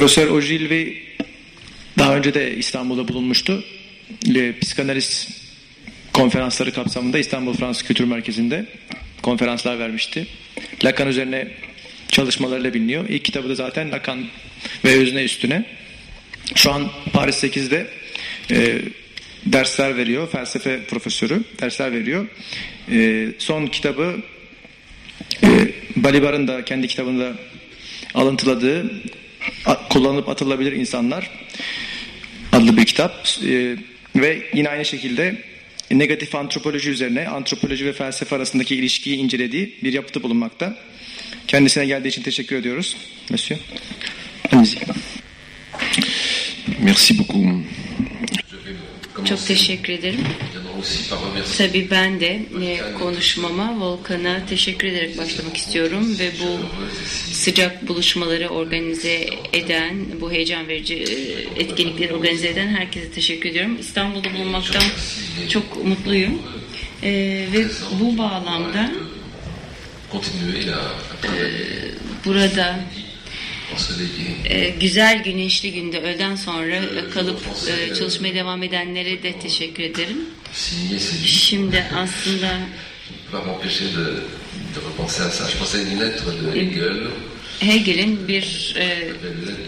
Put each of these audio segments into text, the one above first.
Profesör Ojilvi daha önce de İstanbul'da bulunmuştu. Psikanaliz konferansları kapsamında İstanbul Fransız Kültür Merkezi'nde konferanslar vermişti. Lacan üzerine çalışmalarıyla biliniyor. İlk kitabı da zaten Lacan ve özne üstüne. Şu an Paris 8'de e, dersler veriyor. Felsefe profesörü dersler veriyor. E, son kitabı e, Balibar'ın da kendi kitabında alıntıladığı kullanılıp atılabilir insanlar adlı bir kitap. E, ve yine aynı şekilde negatif antropoloji üzerine antropoloji ve felsefe arasındaki ilişkiyi incelediği bir yapıtı bulunmakta. Kendisine geldiği için teşekkür ediyoruz. Monsieur. Merci beaucoup. Çok teşekkür ederim. Tabii ben de e, konuşmama Volkan'a teşekkür ederek başlamak istiyorum ve bu sıcak buluşmaları organize eden, bu heyecan verici e, etkinlikleri organize eden herkese teşekkür ediyorum. İstanbul'da bulunmaktan çok mutluyum. E, ve bu bağlamda burada ee, güzel güneşli günde öğleden sonra kalıp e, çalışmaya devam edenlere de teşekkür ederim. Şimdi aslında Hegel'in bir e,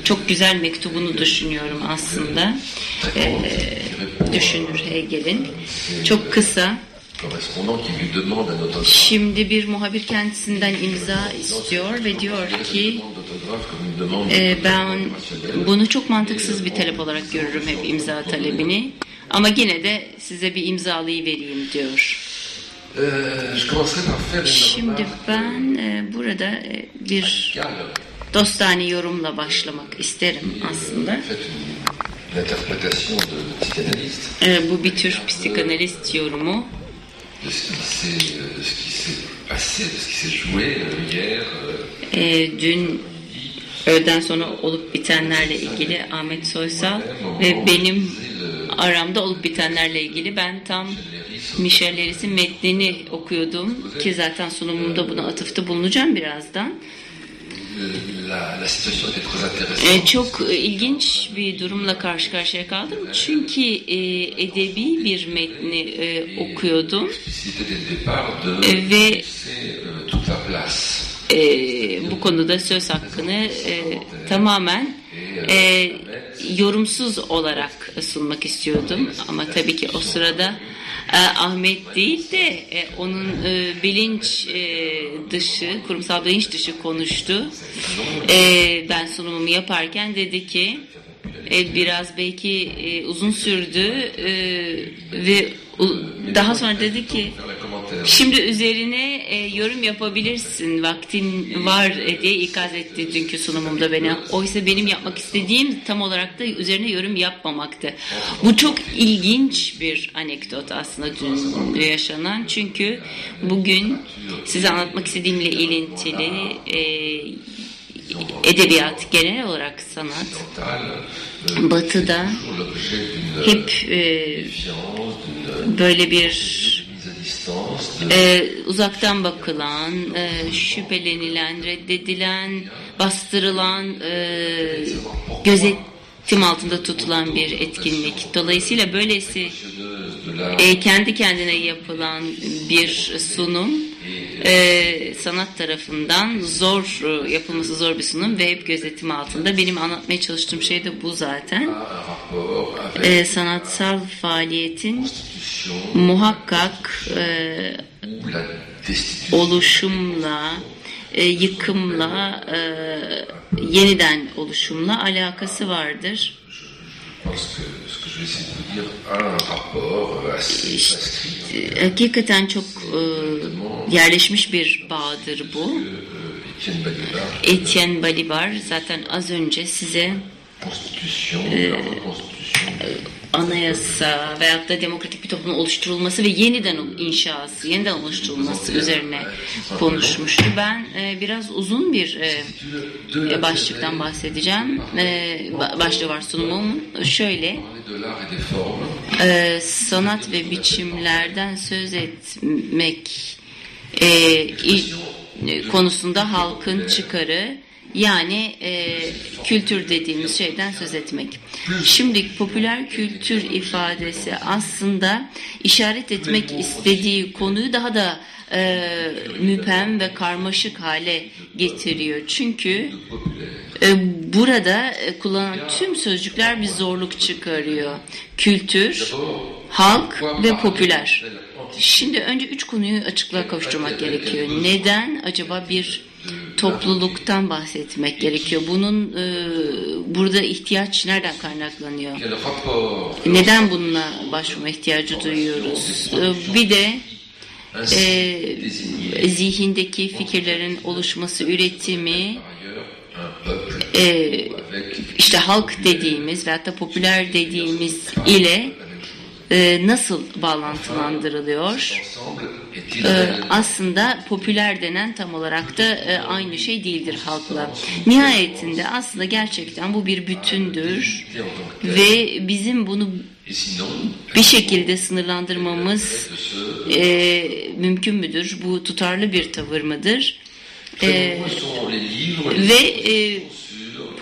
çok güzel mektubunu düşünüyorum aslında. E, düşünür Hegel'in. Çok kısa Şimdi bir muhabir kendisinden imza istiyor ve diyor ki e, ben bunu çok mantıksız bir talep olarak görürüm hep imza talebini. ama yine de size bir imzalıyı vereyim diyor. Şimdi ben e, burada e, bir dostane yorumla başlamak isterim aslında. E, bu bir tür psikanalist yorumu E, dün öğleden sonra olup bitenlerle ilgili Ahmet Soysal ve benim aramda olup bitenlerle ilgili ben tam Michel Leris'in metnini okuyordum ki zaten sunumumda buna atıfta bulunacağım birazdan. Ee, çok ilginç bir durumla karşı karşıya kaldım. Çünkü e, edebi bir metni e, okuyordum. E, ve e, bu konuda söz hakkını e, tamamen e, yorumsuz olarak sunmak istiyordum. Ama tabii ki o sırada e, Ahmet değil de e, onun e, bilinç dışı, kurumsal bilinç dışı konuştu. Ben sunumumu yaparken dedi ki biraz belki uzun sürdü ve daha sonra dedi ki Şimdi üzerine e, yorum yapabilirsin. Vaktin var e, diye ikaz etti dünkü sunumumda beni. Oysa benim yapmak istediğim tam olarak da üzerine yorum yapmamaktı. Bu çok ilginç bir anekdot aslında dün yaşanan. Çünkü bugün size anlatmak istediğimle ilintili e, edebiyat genel olarak sanat batıda hep e, böyle bir e, uzaktan bakılan, e, şüphelenilen, reddedilen, bastırılan, e, gözetim altında tutulan bir etkinlik. Dolayısıyla böylesi e, kendi kendine yapılan bir sunum e, sanat tarafından zor e, yapılması zor bir sunum ve hep gözetim altında. Benim anlatmaya çalıştığım şey de bu zaten. E, sanatsal faaliyetin muhakkak e, oluşumla, e, yıkımla, e, yeniden oluşumla alakası vardır. Hakikaten çok e, yerleşmiş bir bağdır bu. Etienne Balibar zaten az önce size e, anayasa veyahut da demokratik bir toplumun oluşturulması ve yeniden inşası, yeniden oluşturulması üzerine konuşmuştu. Ben e, biraz uzun bir e, e başlıktan bahsedeceğim. E, başlığı var sunumum. Şöyle, e, sanat ve biçimlerden söz etmek e, konusunda halkın çıkarı Yani e, kültür dediğimiz şeyden söz etmek. Şimdi popüler kültür ifadesi aslında işaret etmek istediği konuyu daha da e, müphem ve karmaşık hale getiriyor. Çünkü e, burada e, kullanılan tüm sözcükler bir zorluk çıkarıyor. Kültür, halk ve popüler. Şimdi önce üç konuyu açıklığa kavuşturmak gerekiyor. Neden acaba bir topluluktan bahsetmek gerekiyor? Bunun e, burada ihtiyaç nereden kaynaklanıyor? Neden bununla başvurma ihtiyacı duyuyoruz? E, bir de e, zihindeki fikirlerin oluşması, üretimi, e, işte halk dediğimiz veyahut da popüler dediğimiz ile e, nasıl bağlantılandırılıyor? E, aslında popüler denen tam olarak da e, aynı şey değildir halkla. Nihayetinde aslında gerçekten bu bir bütündür ve bizim bunu bir şekilde sınırlandırmamız e, mümkün müdür? Bu tutarlı bir tavır mıdır? E, ve e,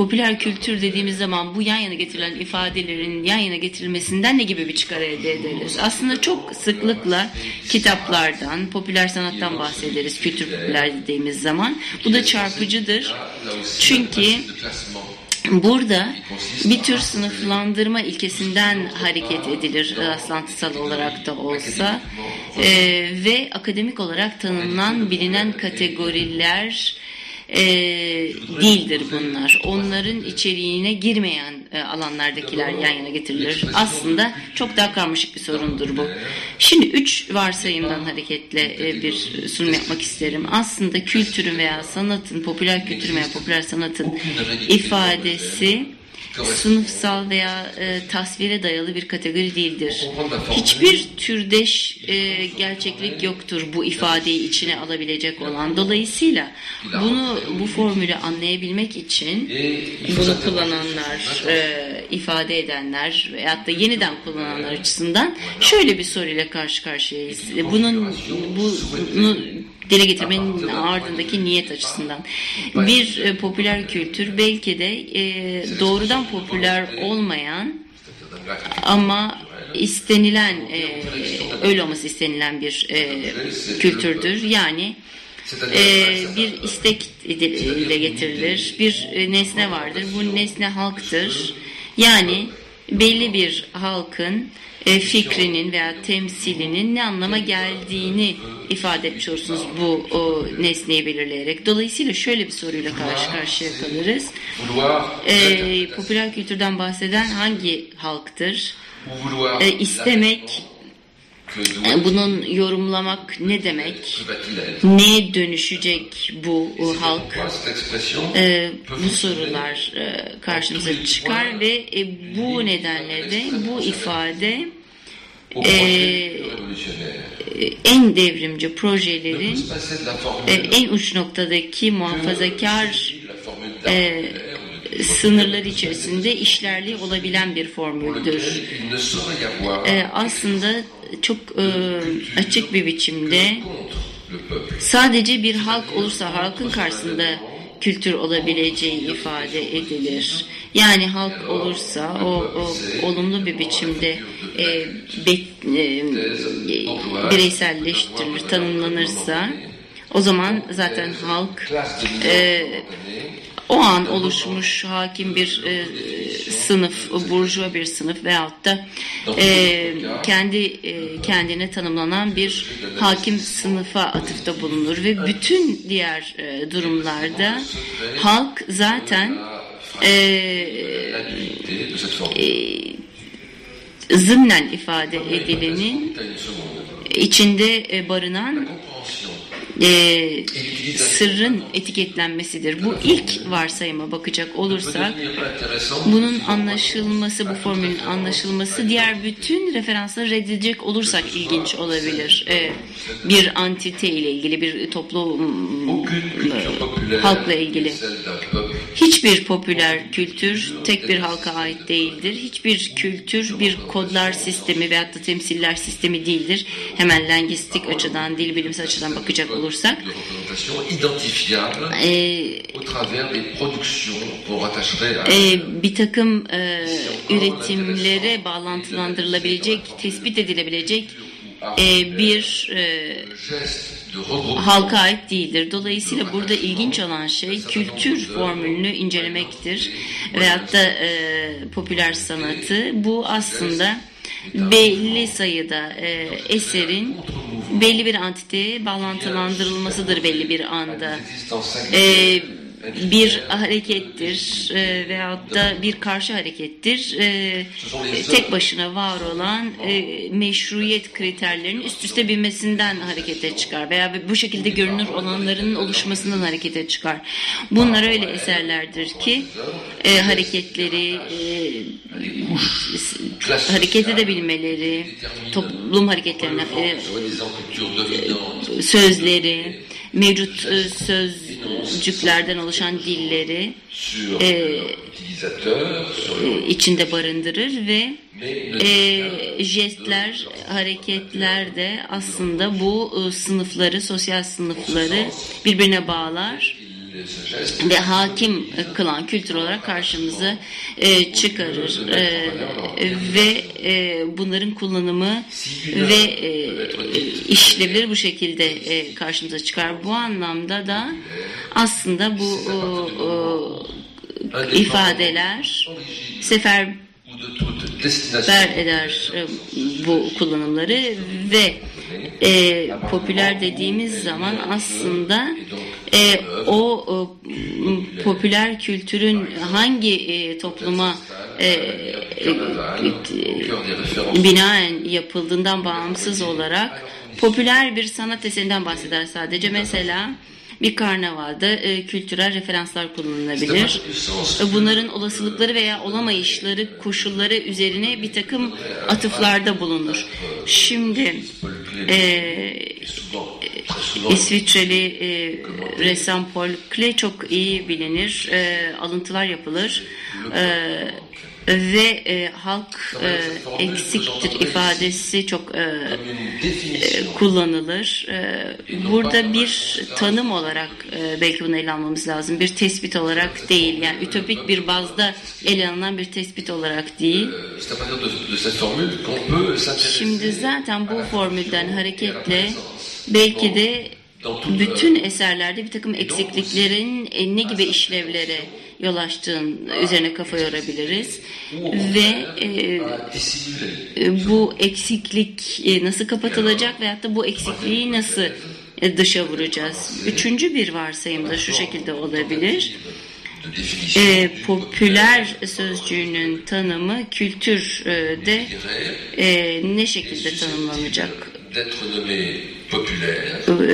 popüler kültür dediğimiz zaman bu yan yana getirilen ifadelerin yan yana getirilmesinden ne gibi bir çıkar elde ederiz? Aslında çok sıklıkla kitaplardan, popüler sanattan bahsederiz kültür popüler dediğimiz zaman. Bu da çarpıcıdır. Çünkü Burada bir tür sınıflandırma ilkesinden hareket edilir rastlantısal olarak da olsa e, ve akademik olarak tanımlanan bilinen kategoriler e, değildir bunlar. Onların içeriğine girmeyen e, alanlardakiler yan yana getirilir. Aslında çok daha karmaşık bir sorundur bu. Şimdi üç varsayımdan hareketle e, bir sunum yapmak isterim. Aslında kültürün veya sanatın, popüler kültürün veya popüler sanatın ifadesi sınıfsal veya e, tasvire dayalı bir kategori değildir. Hiçbir türdeş e, gerçeklik yoktur bu ifadeyi içine alabilecek olan. Dolayısıyla bunu bu formülü anlayabilmek için bunu kullananlar, e, ifade edenler veyahut da yeniden kullananlar açısından şöyle bir soruyla karşı karşıyayız. Bunun bunu dile getirmenin ardındaki niyet açısından. Bir e, popüler kültür belki de e, doğrudan popüler olmayan ama istenilen e, öyle olması istenilen bir e, kültürdür. Yani e, bir istek ile getirilir. Bir e, nesne vardır. Bu nesne halktır. Yani belli bir halkın e, fikrinin veya temsilinin ne anlama geldiğini ifade etmiş olursunuz bu o nesneyi belirleyerek. Dolayısıyla şöyle bir soruyla karşı karşıya kalırız. E, popüler kültürden bahseden hangi halktır? E, istemek, e, bunun yorumlamak ne demek? Neye dönüşecek bu halk? Ee, bu sorular e, karşımıza çıkar ve e, bu nedenle de bu ifade e, en devrimci projelerin e, en uç noktadaki muhafazakar e, sınırlar içerisinde işlerli olabilen bir formüldür. E, aslında çok e, açık bir biçimde sadece bir halk olursa halkın karşısında kültür olabileceği ifade edilir. Yani halk olursa o, o olumlu bir biçimde e, be, e, bireyselleştirilir, tanımlanırsa o zaman zaten halk e, o an oluşmuş hakim bir e, sınıf, burjuva bir sınıf veyahut da e, kendi e, kendine tanımlanan bir hakim sınıfa atıfta bulunur ve bütün diğer e, durumlarda halk zaten e, e, zımnen ifade edilenin içinde e, barınan e, sırrın etiketlenmesidir. Bu ilk varsayıma bakacak olursak bunun anlaşılması, bu formülün anlaşılması diğer bütün referansları reddedecek olursak ilginç olabilir. E, bir antite ile ilgili, bir toplum halkla ilgili. Hiçbir popüler kültür tek bir halka ait değildir. Hiçbir kültür bir kodlar sistemi veyahut da temsiller sistemi değildir. Hemen lingüistik açıdan, dil bilimsel açıdan bakacak olursak olursak de représentation identifiable e, au travers des productions qu'on rattacherait à e, bir takım e, üretimlere bağlantılandırılabilecek, tespit edilebilecek e, bir e, halka ait değildir. Dolayısıyla burada ilginç olan şey kültür formülünü incelemektir veyahut da e, popüler sanatı. Bu aslında belli sayıda e, eserin belli bir antiteye bağlantılandırılmasıdır belli bir anda. E, singulière bir harekettir e, veyahut da bir karşı harekettir. E, tek başına var olan e, meşruiyet kriterlerinin üst üste binmesinden harekete çıkar veya bu şekilde görünür olanların oluşmasından harekete çıkar. Bunlar öyle eserlerdir ki e, hareketleri e, hareket edebilmeleri, toplum hareketlerine e, sözleri, mevcut e, sözcüklerden oluşan dilleri e, e, içinde barındırır ve e, jestler, hareketler de aslında bu e, sınıfları, sosyal sınıfları birbirine bağlar ve hakim kılan kültür olarak karşımıza e, çıkarır E, ve e, bunların kullanımı ve e, işlevleri bu şekilde e, karşımıza çıkar. Bu anlamda da aslında bu o, ifadeler sefer eder e, bu kullanımları ve e, popüler dediğimiz zaman aslında e, o, m, popüler kültürün hangi e, topluma e, e, binaen yapıldığından bağımsız olarak popüler bir sanat eserinden bahseder sadece. Mesela bir karnavalda e, kültürel referanslar kullanılabilir. E, Bunların olasılıkları veya olamayışları, koşulları üzerine bir takım atıflarda bulunur. Şimdi e, souvent İsviçreli e, ressam Paul Klee çok iyi bilinir. E, alıntılar yapılır. E, ve e, halk e, eksiktir ifadesi çok e, e, kullanılır. E, Burada bir tanım olarak e, belki bunu ele almamız lazım. Bir tespit olarak değil. Yani ütopik bir bazda ele alınan bir tespit olarak değil. Euh, s'intéresser Şimdi zaten bu formülden hareketle belki de bütün eserlerde bir takım eksikliklerin e, ne gibi işlevlere yol açtığın üzerine kafa yorabiliriz ve e, e, bu eksiklik e, nasıl kapatılacak veyahut da bu eksikliği nasıl dışa vuracağız? Üçüncü bir varsayım da şu şekilde olabilir. E, popüler sözcüğünün tanımı kültürde e, ne şekilde tanımlanacak?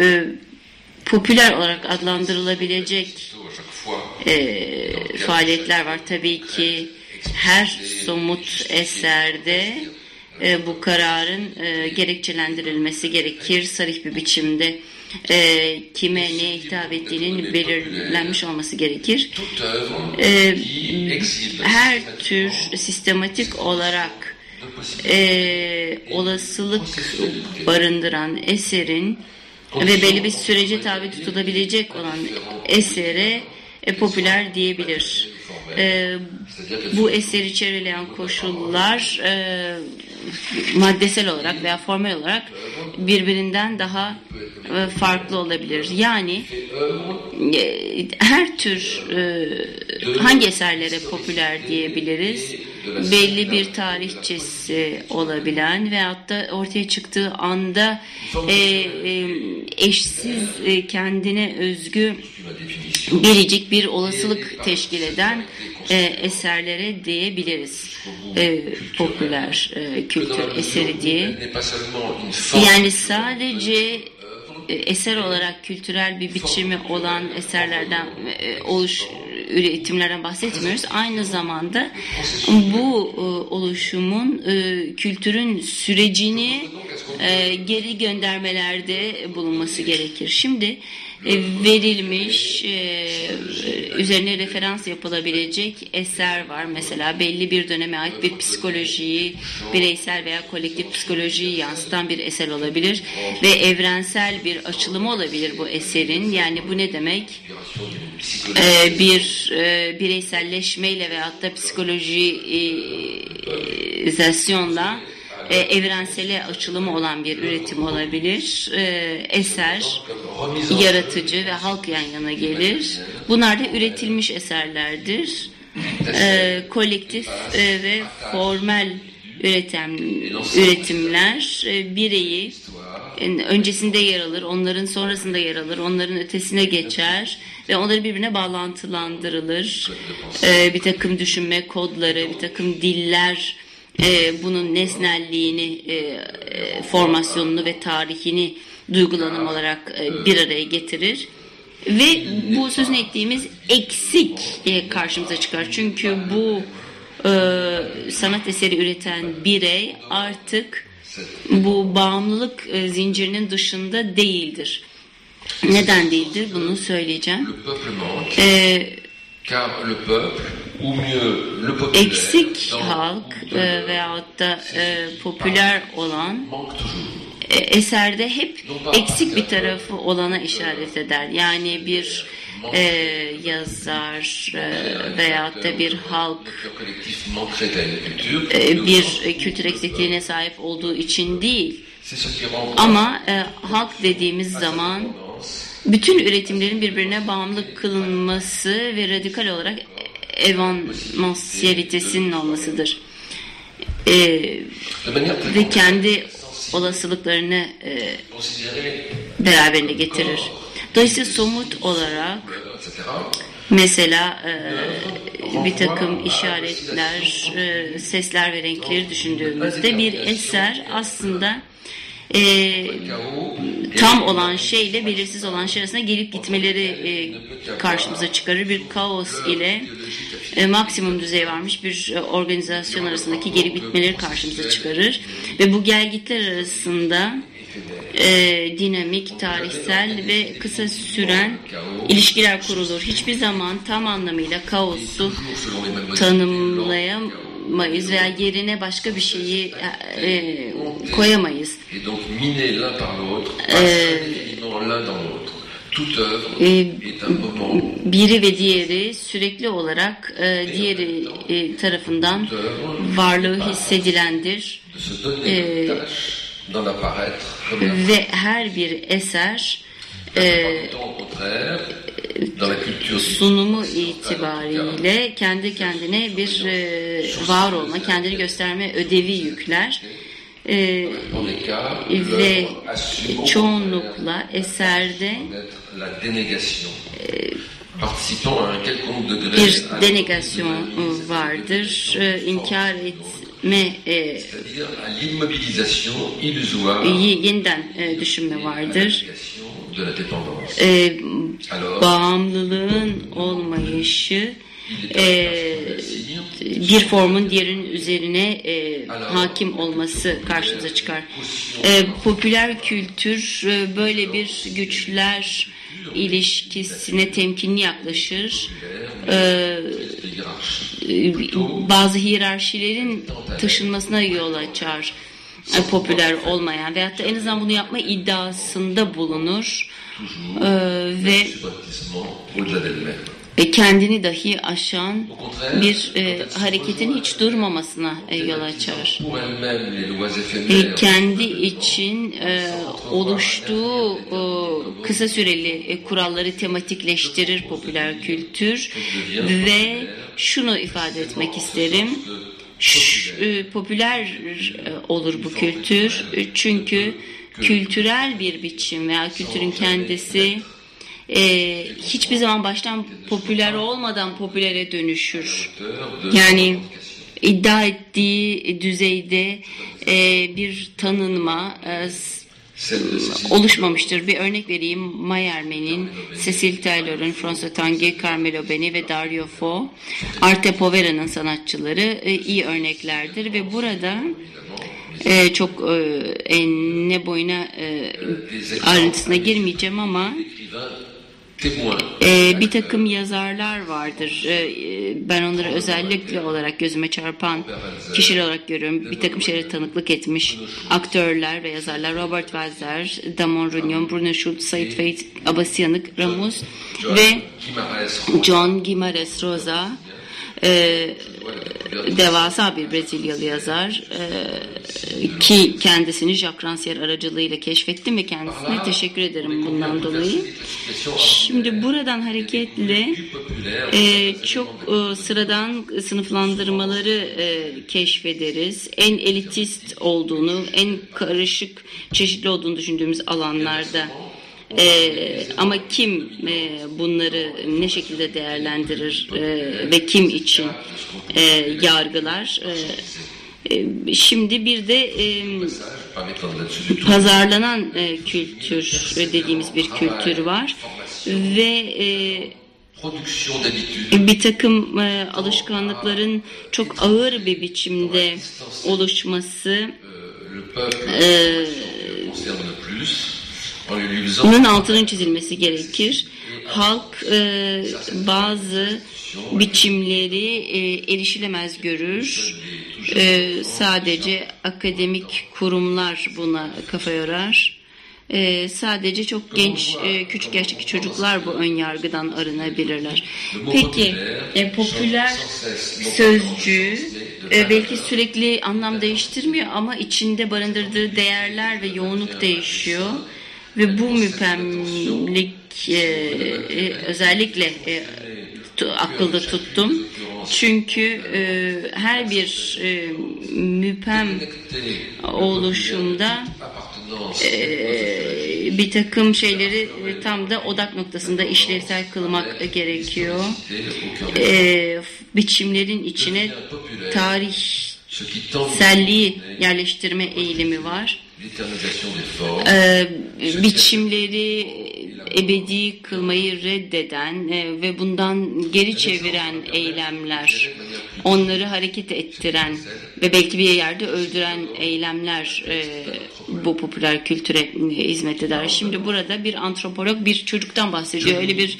E, popüler olarak adlandırılabilecek e, faaliyetler var. Tabii ki her somut eserde e, bu kararın e, gerekçelendirilmesi gerekir. Sarih bir biçimde. E, kime neye hitap ettiğinin belirlenmiş olması gerekir. E, her tür sistematik olarak e, olasılık barındıran eserin ve belli bir sürece tabi tutulabilecek olan esere e, popüler diyebilir. E, bu eseri çevreleyen koşullar e, maddesel olarak veya formel olarak birbirinden daha e, farklı olabilir. Yani e, her tür e, hangi eserlere popüler diyebiliriz? Belli bir tarihçesi olabilen veyahut da ortaya çıktığı anda e, e, eşsiz e, kendine özgü biricik bir olasılık teşkil eden e, eserlere diyebiliriz. E, popüler e, kültür eseri diye. Yani sadece e, eser olarak kültürel bir biçimi olan eserlerden e, oluş üretimlerden bahsetmiyoruz. Aynı zamanda bu e, oluşumun e, kültürün sürecini e, geri göndermelerde bulunması gerekir. Şimdi e, verilmiş, e, üzerine referans yapılabilecek eser var. Mesela belli bir döneme ait bir psikolojiyi, bireysel veya kolektif psikolojiyi yansıtan bir eser olabilir ve evrensel bir açılımı olabilir bu eserin. Yani bu ne demek? E, bir e, bireyselleşmeyle veyahut da psikolojizasyonla e, evrensele açılımı olan bir üretim olabilir. E, eser, yaratıcı ve halk yan yana gelir. Bunlar da üretilmiş eserlerdir. E, kolektif e, ve formel üretim, üretimler e, bireyi e, öncesinde yer alır, onların sonrasında yer alır, onların ötesine geçer ve onları birbirine bağlantılandırılır. E, bir takım düşünme kodları, bir takım diller, e, bunun nesnelliğini, e, e, formasyonunu ve tarihini duygulanım olarak e, bir araya getirir. Ve bu sözünü ettiğimiz eksik e, karşımıza çıkar. Çünkü bu e, sanat eseri üreten birey artık bu bağımlılık e, zincirinin dışında değildir. Neden değildir? Bunu söyleyeceğim. Le eksik halk e, veyahut da e, popüler olan e, eserde hep eksik bir tarafı olana işaret eder. Yani bir e, yazar e, veyahut da bir halk e, bir e, kültür eksikliğine sahip olduğu için değil. Ama e, halk dediğimiz zaman bütün üretimlerin birbirine bağımlı kılınması ve radikal olarak evanmansiyalitesinin olmasıdır. E, ve kendi olasılıklarını e, beraberinde getirir. Dolayısıyla somut olarak mesela e, bir takım işaretler, e, sesler ve renkleri düşündüğümüzde bir eser aslında e, tam olan şeyle belirsiz olan şey arasında gelip gitmeleri e, karşımıza çıkarır. Bir kaos ile e, maksimum düzeye varmış bir e, organizasyon arasındaki gelip gitmeleri karşımıza çıkarır. Ve bu gelgitler arasında e, dinamik, tarihsel ve kısa süren ilişkiler kurulur. Hiçbir zaman tam anlamıyla kaosu Selon tanımlayamayız veya yerine başka bir şeyi e, koyamayız. E, moment biri ve diğeri sürekli olarak e, diğeri e, tarafından varlığı hissedilendir la ve her bir eser e, sunumu itibariyle kendi kendine bir e, var olma, kendini gösterme ödevi yükler. E, cas, ve çoğunlukla eserde degré bir denegasyon e, vardır, e, inkar etme, e, yeniden e, düşünme vardır. E, bağımlılığın olmayışı e, bir formun diğerinin üzerine e, hakim olması karşımıza çıkar. E, popüler kültür e, böyle bir güçler ilişkisine temkinli yaklaşır. E, e, bazı hiyerarşilerin taşınmasına yol açar popüler olmayan veyahut da en azından bunu yapma iddiasında bulunur E, ve Subrepticement au-delà d'elle-même. e, kendini dahi aşan bir e, hareketin hiç durmamasına e, yol açar. E, kendi için e, oluştuğu e, kısa süreli e, kuralları tematikleştirir popüler kültür ve şunu ifade etmek isterim. Ş- e, popüler e, olur bu kültür. E, çünkü kültürel bir biçim veya kültürün kendisi e, hiçbir zaman baştan popüler olmadan popülere dönüşür. Yani iddia ettiği düzeyde e, bir tanınma e, oluşmamıştır. Bir örnek vereyim. Mayermen'in, Cecil Taylor'ın, François Tanguy, Carmelo Beni ve Dario Fo, Arte Povera'nın sanatçıları e, iyi örneklerdir ve burada e, çok e, enine boyuna e, ayrıntısına girmeyeceğim ama. Ee, bir takım yazarlar vardır. Ee, ben onları özellikle olarak gözüme çarpan kişiler olarak görüyorum. Bir takım şeylere tanıklık etmiş aktörler ve yazarlar. Robert Walzer, Damon Runyon, Bruno Schultz, Said Faith, Abbas Yanık, Ramus ve John Guimarães Rosa. Ee, devasa bir Brezilyalı yazar ee, ki kendisini Jacques Rancière aracılığıyla keşfettim ve kendisine teşekkür ederim bundan dolayı. Şimdi buradan hareketle e, çok e, sıradan sınıflandırmaları e, keşfederiz. En elitist olduğunu, en karışık, çeşitli olduğunu düşündüğümüz alanlarda ee, ama kim e, bunları ne şekilde değerlendirir e, ve kim için e, yargılar? E, e, şimdi bir de e, pazarlanan e, kültür dediğimiz bir kültür var ve e, bir takım e, alışkanlıkların çok ağır bir biçimde oluşması e, Bunun altının çizilmesi gerekir. Halk e, bazı biçimleri e, erişilemez görür. E, sadece akademik kurumlar buna kafa yorar. E, sadece çok genç, e, küçük yaştaki çocuklar bu ön yargıdan arınabilirler. Peki, e, popüler sözcüğü e, belki sürekli anlam değiştirmiyor ama içinde barındırdığı değerler ve yoğunluk değişiyor. Ve bu müpemlik e, e, özellikle e, tu- akılda tuttum. Çünkü e, her bir e, müpem oluşumda e, bir takım şeyleri tam da odak noktasında işlevsel kılmak gerekiyor. E, biçimlerin içine tarih ce qui tend selliği yerleştirme eğilimi var. Ee, biçimleri ebedi kılmayı reddeden e, ve bundan geri çeviren eylemler, onları hareket ettiren ve belki bir yerde öldüren eylemler e, bu popüler kültüre hizmet eder. Şimdi burada bir antropolog bir çocuktan bahsediyor. Öyle bir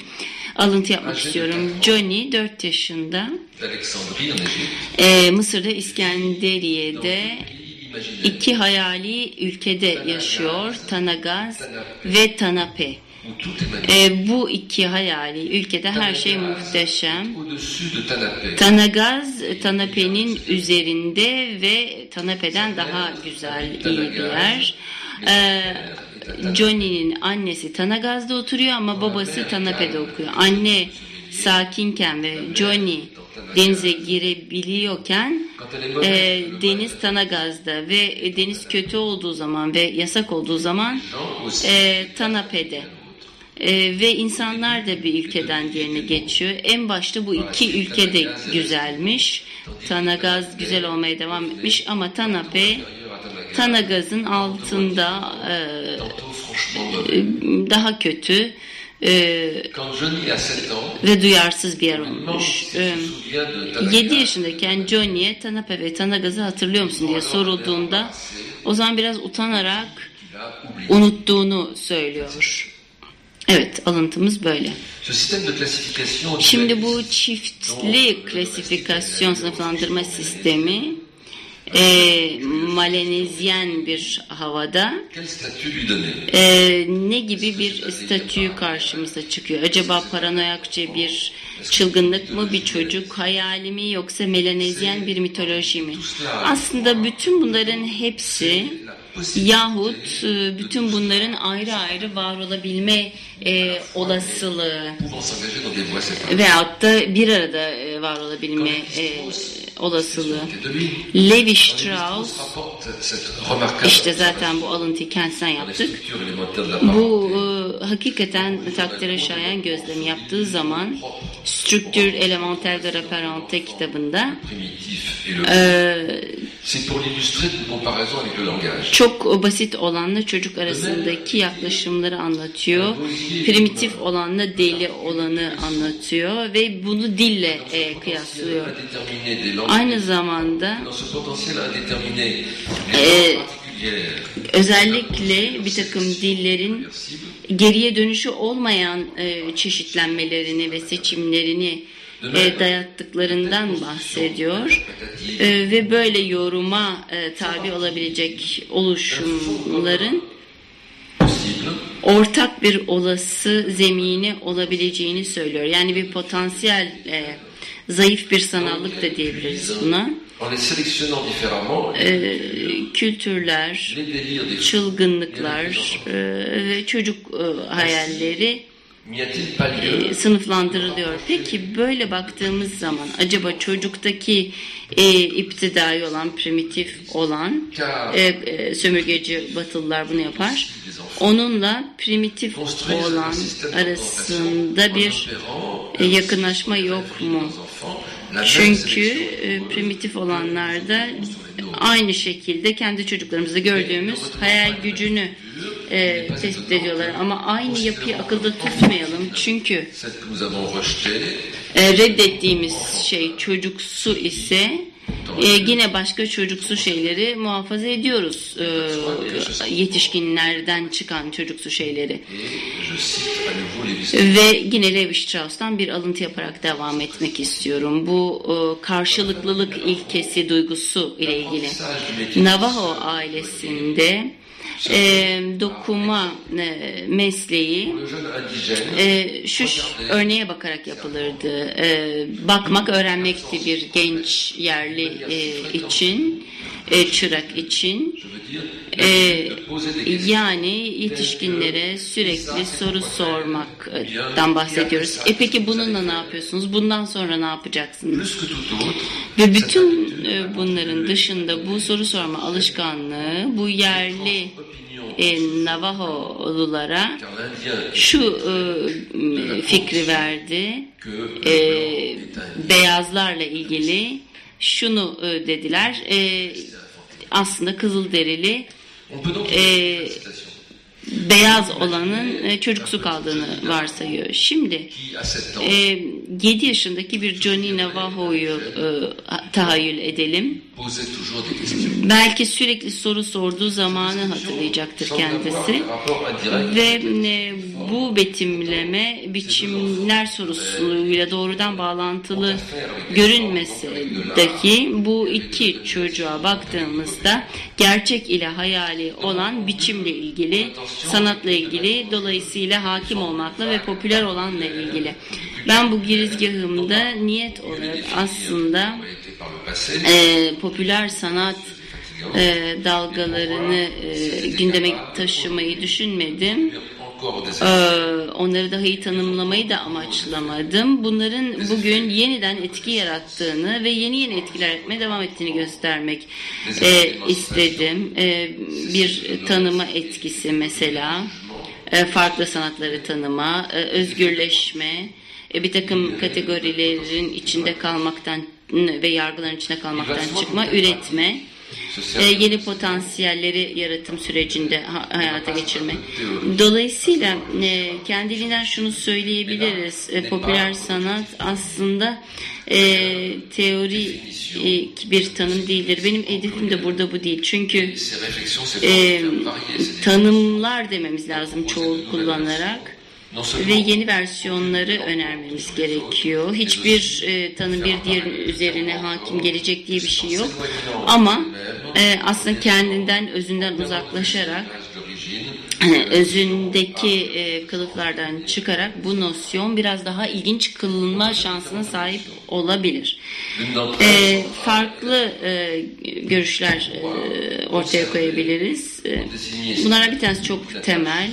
alıntı yapmak istiyorum. Johnny 4 yaşında e, Mısır'da İskenderiye'de iki hayali ülkede yaşıyor. Tanagaz ve Tanape. E, bu iki hayali ülkede her şey muhteşem. Tanagaz Tanape'nin üzerinde ve Tanape'den daha güzel iyi bir yer. E, Johnny'nin annesi Tanagaz'da oturuyor ama babası Tanape'de okuyor. Anne sakinken ve Johnny denize girebiliyorken e, deniz Tanagaz'da ve deniz kötü olduğu zaman ve yasak olduğu zaman e, Tanape'de. E, ve insanlar da bir ülkeden diğerine geçiyor. En başta bu iki ülke de güzelmiş. Tanagaz güzel olmaya devam etmiş ama Tanape Tanagaz'ın altında e, e, daha kötü e, quand Johnny a 7 ans, ve duyarsız bir yer olmuş. E, souvient de 7 Tanaka. yaşındayken Johnny'e Tanape ve Tanagaz'ı hatırlıyor musun diye sorulduğunda o zaman biraz utanarak unuttuğunu söylüyor. Evet alıntımız böyle. Şimdi bu çiftli klasifikasyon sınıflandırma sistemi e, Malenezyen bir havada e, ne gibi bir statü karşımıza çıkıyor? Acaba paranoyakça bir çılgınlık mı, bir çocuk hayali mi yoksa Melanezyen bir mitoloji mi? Aslında bütün bunların hepsi yahut e, bütün bunların ayrı ayrı var olabilme e, olasılığı veyahut da bir arada e, var olabilme e, olasılığı. Levi Strauss işte zaten bu alıntıyı kendisinden yaptık. Bu e, hakikaten takdire şayan gözlemi yaptığı zaman Structure Elementaire de la Parenté. Kitabında e, çok basit olanla çocuk arasındaki yaklaşımları anlatıyor. Primitif olanla deli olanı anlatıyor ve bunu dille e, kıyaslıyor. Aynı zamanda langues özellikle bir takım dillerin geriye dönüşü olmayan e, çeşitlenmelerini ve seçimlerini e, dayattıklarından bahsediyor. E, ve böyle yoruma e, tabi olabilecek oluşumların ortak bir olası zemini olabileceğini söylüyor. Yani bir potansiyel e, zayıf bir sanallık da diyebiliriz buna. en les sélectionnant différemment E, kültürler, çılgınlıklar e, ve çocuk e, hayalleri e, sınıflandırılıyor. Peki böyle baktığımız zaman acaba çocuktaki e, iptidai olan, primitif olan e, e, sömürgeci batılılar bunu yapar. Onunla primitif olan arasında bir e, yakınlaşma yok mu? Çünkü sélection e, primitif olanlarda aynı şekilde kendi çocuklarımızda gördüğümüz hayal gücünü e, tespit ediyorlar. Ama aynı yapıyı akılda tutmayalım. Çünkü e, reddettiğimiz şey çocuksu ise e, yine başka çocuksu şeyleri muhafaza ediyoruz. E, yetişkinlerden çıkan çocuksu şeyleri. Ve yine Levi Strauss'tan bir alıntı yaparak devam etmek istiyorum. Bu e, karşılıklılık ilkesi duygusu ile ilgili. Navajo ailesinde e, dokuma e, mesleği jeune indigène e, şu örneğe bakarak yapılırdı. E, bakmak öğrenmekti bir genç yerli e, için, e, çırak için. E, yani yetişkinlere sürekli soru sormaktan bahsediyoruz. E peki bununla ne yapıyorsunuz? Bundan sonra ne yapacaksınız? Ve bütün e, bunların dışında bu soru sorma alışkanlığı bu yerli e, Navajo'lulara şu e, fikri verdi. E, beyazlarla ilgili şunu e, dediler. E, aslında Kızılderili e, beyaz olanın e, çocuksu kaldığını varsayıyor. Şimdi qui à 7 ans e, 7 yaşındaki bir Johnny Navajo'yu e, tahayyül edelim. Belki sürekli soru sorduğu zamanı hatırlayacaktır kendisi. Ve bu betimleme biçimler sorusuyla doğrudan bağlantılı görünmesi dahi bu iki çocuğa baktığımızda gerçek ile hayali olan biçimle ilgili, sanatla ilgili, dolayısıyla hakim olmakla ve popüler olanla ilgili. Ben bu girizgahımda niyet olarak aslında e, popüler sanat e, dalgalarını e, gündeme taşımayı düşünmedim. Encore des E, onları daha iyi tanımlamayı da amaçlamadım. Bunların bugün yeniden etki yarattığını ve yeni yeni etkiler etmeye devam ettiğini göstermek e, istedim. E, bir tanıma etkisi mesela, e, farklı sanatları tanıma, e, özgürleşme, e, bir takım kategorilerin içinde kalmaktan ve yargıların içinde kalmaktan çıkma, üretme, e, yeni potansiyelleri yaratım sürecinde ha- hayata geçirme. Dolayısıyla e, kendiliğinden şunu söyleyebiliriz. E, popüler sanat aslında e, teorik bir tanım değildir. Benim hedefim de burada bu değil. Çünkü e, tanımlar dememiz lazım çoğul kullanarak ve yeni versiyonları önermemiz gerekiyor. Hiçbir e, tanım bir diğerinin üzerine hakim gelecek diye bir şey yok. Ama e, aslında kendinden, özünden uzaklaşarak hani özündeki e, kılıflardan çıkarak bu nosyon biraz daha ilginç kılınma şansına sahip olabilir. E, farklı e, görüşler e, ortaya koyabiliriz. E, bunlardan bir tanesi çok temel.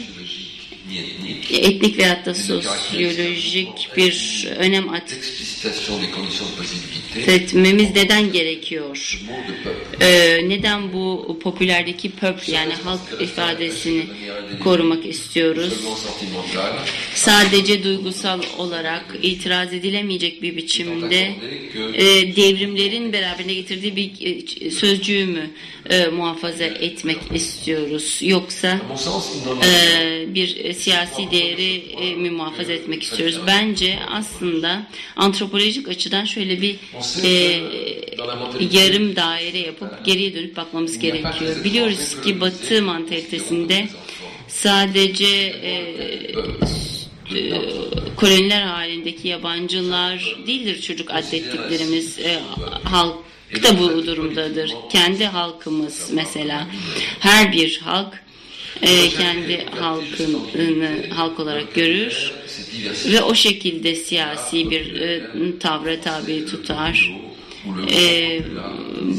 Etnik veyahut da sosyolojik bir önem l'explicitation atfetmemiz neden gerekiyor? Ee, neden bu popülerdeki pöp yani halk ifadesini korumak istiyoruz? Sadece duygusal olarak itiraz edilemeyecek bir biçimde e, devrimlerin beraberinde getirdiği bir e, sözcüğü mü e, muhafaza etmek istiyoruz? Yoksa e, bir siyasi değeri e, mi muhafaza etmek istiyoruz? Bence aslında antropolojik açıdan şöyle bir e, yarım daire yapıp geriye dönüp bakmamız gerekiyor. Biliyoruz ki Batı mantalitesinde sadece e, e, koloniler halindeki yabancılar değildir çocuk adettiklerimiz. E, halk da bu durumdadır. Kendi halkımız mesela her bir halk e, kendi halkını halk olarak görür ve o şekilde siyasi bir e, tavra tabi tutar. E,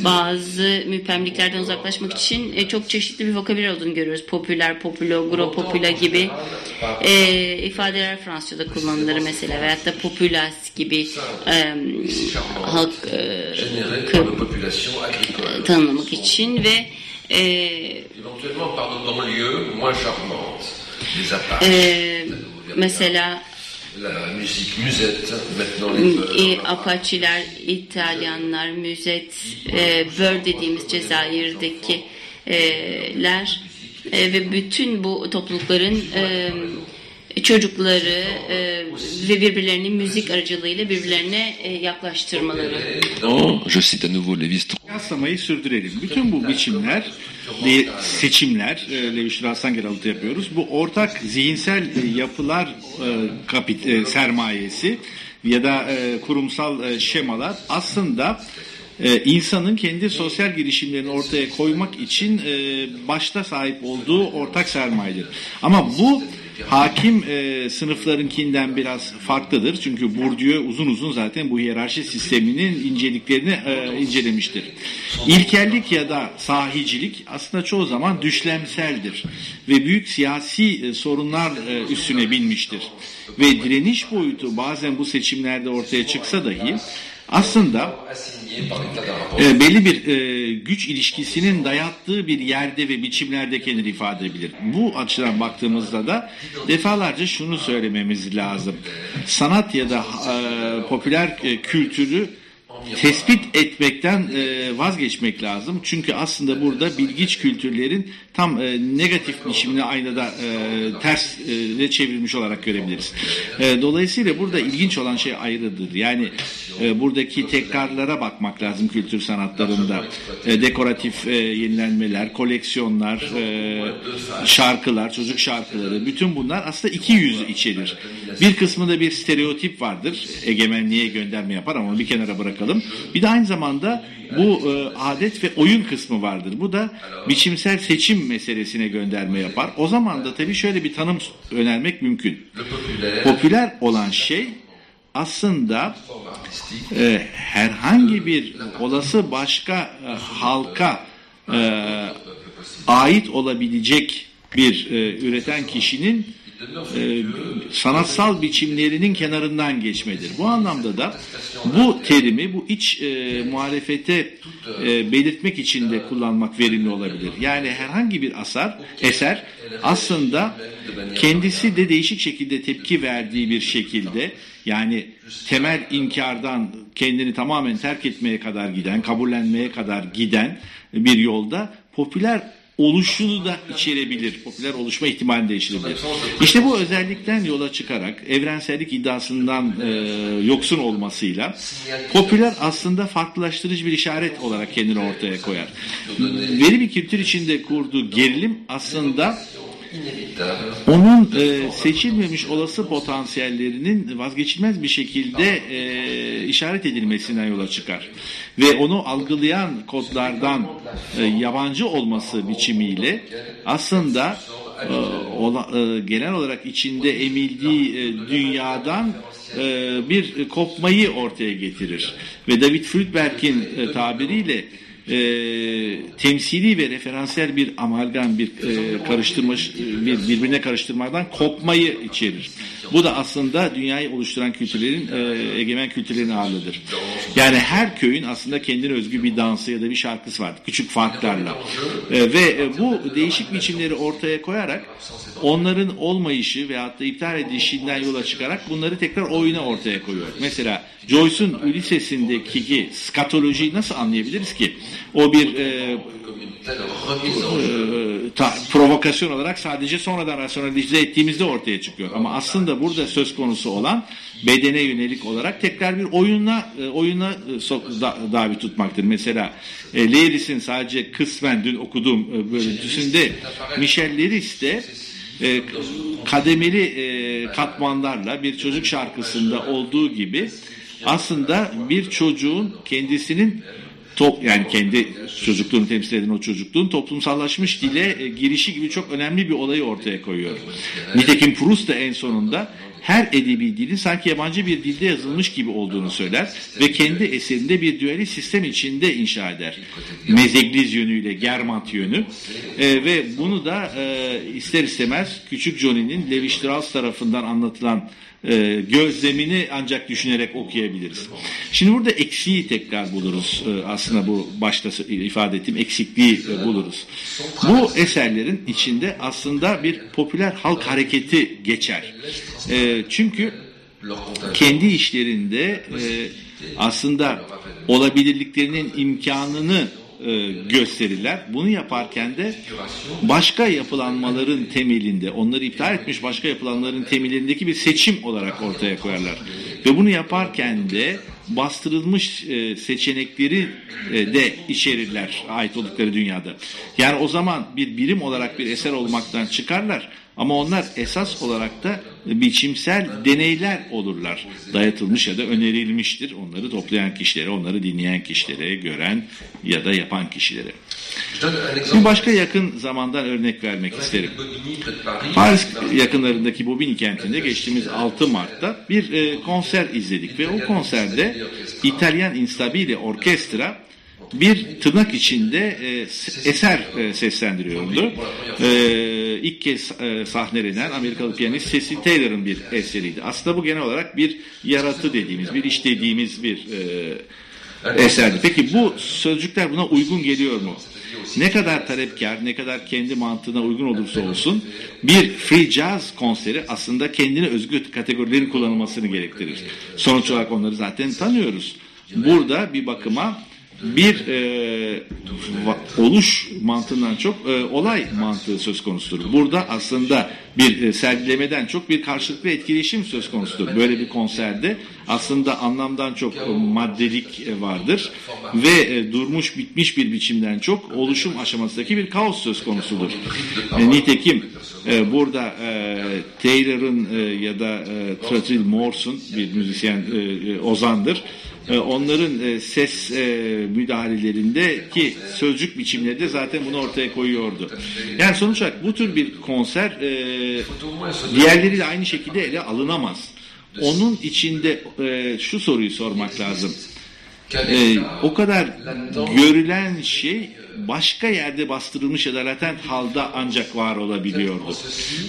bazı müpemliklerden uzaklaşmak için e, çok çeşitli bir vokabüler olduğunu görüyoruz. Popüler, popülo, gro popüla gibi e, ifadeler Fransızca'da kullanılır mesela veyahut da popülas gibi e, halk e, tanımlamak için ve e, e, mesela e, Apaçiler, İtalyanlar, Müzet, e, Bör dediğimiz Cezayir'dekiler e, ve bütün bu toplulukların e, çocukları e, ve birbirlerini müzik aracılığıyla birbirlerine e, yaklaştırmaları. Je cite à nouveau Lévis Yaslamayı sürdürelim. Bütün bu biçimler ve seçimler, e, Levi Strauss'tan alıntı yapıyoruz. Bu ortak zihinsel e, yapılar e, kapit, e, sermayesi ya da e, kurumsal e, şemalar aslında e, insanın kendi sosyal girişimlerini ortaya koymak için e, başta sahip olduğu ortak sermayedir. Ama bu hakim e, sınıflarınkinden biraz farklıdır. Çünkü Bourdieu uzun uzun zaten bu hiyerarşi sisteminin inceliklerini e, incelemiştir. İlkellik ya da sahicilik aslında çoğu zaman düşlemseldir ve büyük siyasi e, sorunlar e, üstüne binmiştir. Ve direniş boyutu bazen bu seçimlerde ortaya çıksa dahi aslında e, belli bir e, güç ilişkisinin dayattığı bir yerde ve biçimlerde kendini ifade edebilir. Bu açıdan baktığımızda da defalarca şunu söylememiz lazım. Sanat ya da e, popüler e, kültürü tespit etmekten e, vazgeçmek lazım. Çünkü aslında burada bilgiç kültürlerin tam e, negatif biçimini aynada e, ters e, çevrilmiş olarak görebiliriz. E, dolayısıyla burada ilginç olan şey ayrıdır. Yani e, buradaki tekrarlara bakmak lazım kültür sanatlarında. E, dekoratif e, yenilenmeler, koleksiyonlar, e, şarkılar, çocuk şarkıları bütün bunlar aslında iki yüz içerir. Bir kısmında bir stereotip vardır. Egemenliğe gönderme yapar ama bir kenara bırakalım. Bir de aynı zamanda bu e, adet ve oyun kısmı vardır. Bu da biçimsel seçim meselesine gönderme yapar. O zaman da tabii şöyle bir tanım önermek mümkün. Popüler olan şey aslında e, herhangi bir olası başka e, halka e, ait olabilecek bir e, üreten kişinin e, sanatsal biçimlerinin kenarından geçmedir. Bu anlamda da bu terimi bu iç e, muhalefete e, belirtmek için de kullanmak verimli olabilir. Yani herhangi bir asar, eser aslında kendisi de değişik şekilde tepki verdiği bir şekilde yani temel inkardan kendini tamamen terk etmeye kadar giden, kabullenmeye kadar giden bir yolda popüler oluşunu da içerebilir. Popüler oluşma ihtimali de. İşte bu özellikten yola çıkarak evrensellik iddiasından e, yoksun olmasıyla popüler aslında farklılaştırıcı bir işaret olarak kendini ortaya koyar. Veri bir kültür içinde kurduğu gerilim aslında onun e, seçilmemiş olası potansiyellerinin vazgeçilmez bir şekilde e, işaret edilmesinden yola çıkar. Ve onu algılayan kodlardan e, yabancı olması biçimiyle aslında e, ola, e, genel olarak içinde emildiği e, dünyadan e, bir kopmayı ortaya getirir. Ve David Friedberg'in e, tabiriyle e, temsili ve referansiyel bir amalgam, bir e, karıştırma, bir birbirine karıştırmadan kopmayı içerir. Bu da aslında dünyayı oluşturan kültürlerin, e, egemen kültürlerin ağırlığıdır. Yani her köyün aslında kendine özgü bir dansı ya da bir şarkısı var. Küçük farklarla. E, ve e, bu değişik biçimleri ortaya koyarak onların olmayışı veyahut da iptal edilişinden yola çıkarak bunları tekrar oyuna ortaya koyuyor. Mesela Joyce'un Ulysses'indeki skatolojiyi nasıl anlayabiliriz ki? O bir e, e, ta, provokasyon olarak sadece sonradan rasyonalize ettiğimizde ortaya çıkıyor. Ama aslında burada söz konusu olan bedene yönelik olarak tekrar bir oyuna e, oyuna e, sok, da, davi tutmaktır. Mesela e, Leiris'in sadece kısmen dün okuduğum e, bölüntüsünde Michel Leiris de e, kademeli e, katmanlarla bir çocuk şarkısında olduğu gibi aslında bir çocuğun kendisinin top yani kendi çocukluğunu temsil eden o çocukluğun toplumsallaşmış dile e, girişi gibi çok önemli bir olayı ortaya koyuyor. Nitekim Proust da en sonunda her edebi dilin sanki yabancı bir dilde yazılmış gibi olduğunu söyler ve kendi eserinde bir düeli sistem içinde inşa eder. Mezegliz yönüyle Germant yönü e, ve bunu da e, ister istemez küçük Johnny'nin Levi Strauss tarafından anlatılan e, gözlemini ancak düşünerek okuyabiliriz. Şimdi burada eksiği tekrar buluruz. E, aslında bu başta ifade ettiğim eksikliği e, buluruz. Bu eserlerin içinde aslında bir popüler halk hareketi geçer. E, çünkü kendi işlerinde e, aslında olabilirliklerinin imkanını e, gösterirler. Bunu yaparken de başka yapılanmaların temelinde, onları iptal etmiş başka yapılanmaların temelindeki bir seçim olarak ortaya koyarlar. Ve bunu yaparken de bastırılmış e, seçenekleri e, de içerirler ait oldukları dünyada. Yani o zaman bir birim olarak bir eser olmaktan çıkarlar ama onlar esas olarak da biçimsel deneyler olurlar. Dayatılmış ya da önerilmiştir. Onları toplayan kişilere, onları dinleyen kişilere, gören ya da yapan kişilere. Bir başka yakın zamandan örnek vermek isterim. Paris yakınlarındaki Bobigny kentinde geçtiğimiz 6 Mart'ta bir e, konser izledik ve o konserde İtalyan Instabile Orkestra bir tırnak içinde e, eser e, seslendiriyordu. E, ilk kez e, sahnelenen Amerikalı piyanist Cecil Taylor'ın bir eseriydi. Aslında bu genel olarak bir yaratı dediğimiz, bir iş dediğimiz bir e, eserdi. Peki bu sözcükler buna uygun geliyor mu? Ne kadar talepkar, ne kadar kendi mantığına uygun olursa olsun bir free jazz konseri aslında kendine özgü kategorilerin kullanılmasını gerektirir. Sonuç olarak onları zaten tanıyoruz. Burada bir bakıma bir e, oluş mantığından çok e, olay mantığı söz konusudur. Burada aslında bir e, sergilemeden çok bir karşılıklı etkileşim söz konusudur. Böyle bir konserde aslında anlamdan çok e, maddelik e, vardır ve e, durmuş bitmiş bir biçimden çok oluşum aşamasındaki bir kaos söz konusudur. E, nitekim e, burada e, Taylor'ın e, ya da e, Trottil Morse'un bir müzisyen e, e, ozandır onların e, ses e, müdahalelerindeki sözcük biçimleri de zaten bunu ortaya koyuyordu. Yani sonuç olarak bu tür bir konser diğerleriyle aynı şekilde ele alınamaz. Onun içinde şu soruyu sormak lazım. o kadar görülen şey başka yerde bastırılmış ya da latent halda ancak var olabiliyordu.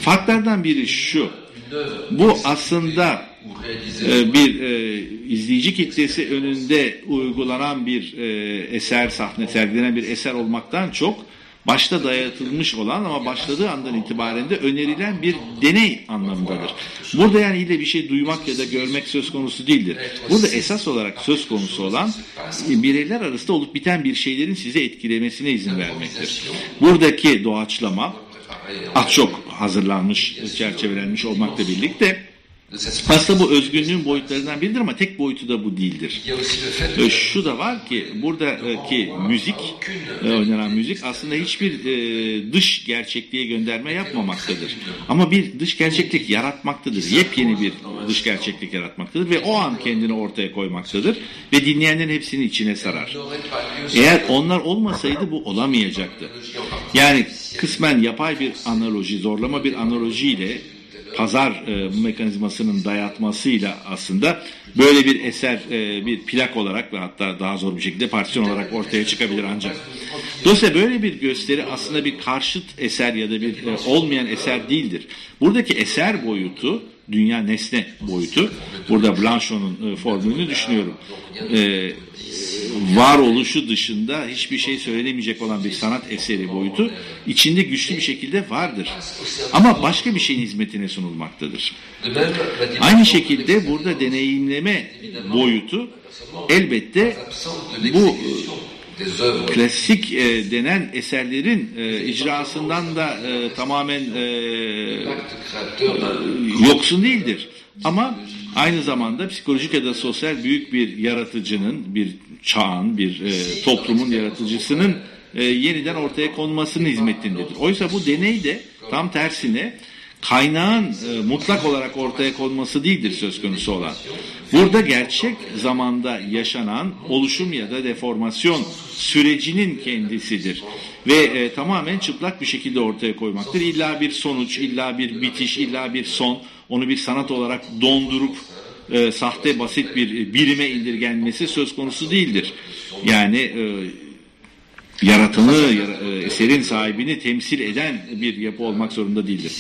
Farklardan biri şu. Bu aslında e, bir e, izleyici kitlesi önünde uygulanan bir e, eser, sahne sergilenen bir eser olmaktan çok başta dayatılmış olan ama başladığı andan itibaren de önerilen bir deney anlamındadır. Burada yani ile bir şey duymak ya da görmek söz konusu değildir. Burada esas olarak söz konusu olan bireyler arasında olup biten bir şeylerin size etkilemesine izin vermektir. Buradaki doğaçlama az çok hazırlanmış, çerçevelenmiş olmakla birlikte aslında bu özgünlüğün boyutlarından biridir ama tek boyutu da bu değildir. E, şu da var ki buradaki müzik, e, oynanan müzik aslında hiçbir e, dış gerçekliğe gönderme yapmamaktadır. Ama bir dış gerçeklik yaratmaktadır. Yepyeni bir dış gerçeklik yaratmaktadır ve o an kendini ortaya koymaktadır ve dinleyenlerin hepsini içine sarar. Eğer onlar olmasaydı bu olamayacaktı. Yani kısmen yapay bir analoji, zorlama bir analojiyle pazar e, mekanizmasının dayatmasıyla aslında böyle bir eser e, bir plak olarak ve hatta daha zor bir şekilde partisyon olarak ortaya çıkabilir ancak. Dolayısıyla böyle bir gösteri aslında bir karşıt eser ya da bir e, olmayan eser değildir. Buradaki eser boyutu dünya nesne boyutu. Burada Blanchot'un e, formülünü düşünüyorum. E, varoluşu dışında hiçbir şey söylenemeyecek olan bir sanat eseri boyutu içinde güçlü bir şekilde vardır. Ama başka bir şeyin hizmetine sunulmaktadır. Aynı şekilde burada deneyimleme boyutu elbette bu klasik e, denen eserlerin e, icrasından da e, tamamen e, yoksun değildir. Ama aynı zamanda psikolojik ya da sosyal büyük bir yaratıcının, bir çağın, bir e, toplumun yaratıcısının e, yeniden ortaya konmasının hizmetindedir. Oysa bu deney de tam tersine kaynağın e, mutlak olarak ortaya konması değildir söz konusu olan. Burada gerçek zamanda yaşanan oluşum ya da deformasyon sürecinin kendisidir. Ve e, tamamen çıplak bir şekilde ortaya koymaktır. İlla bir sonuç, illa bir bitiş, illa bir son, onu bir sanat olarak dondurup e, sahte basit bir birime indirgenmesi söz konusu değildir. Yani e, yaratanı, yara- e, eserin sahibini temsil eden bir yapı olmak zorunda değildir.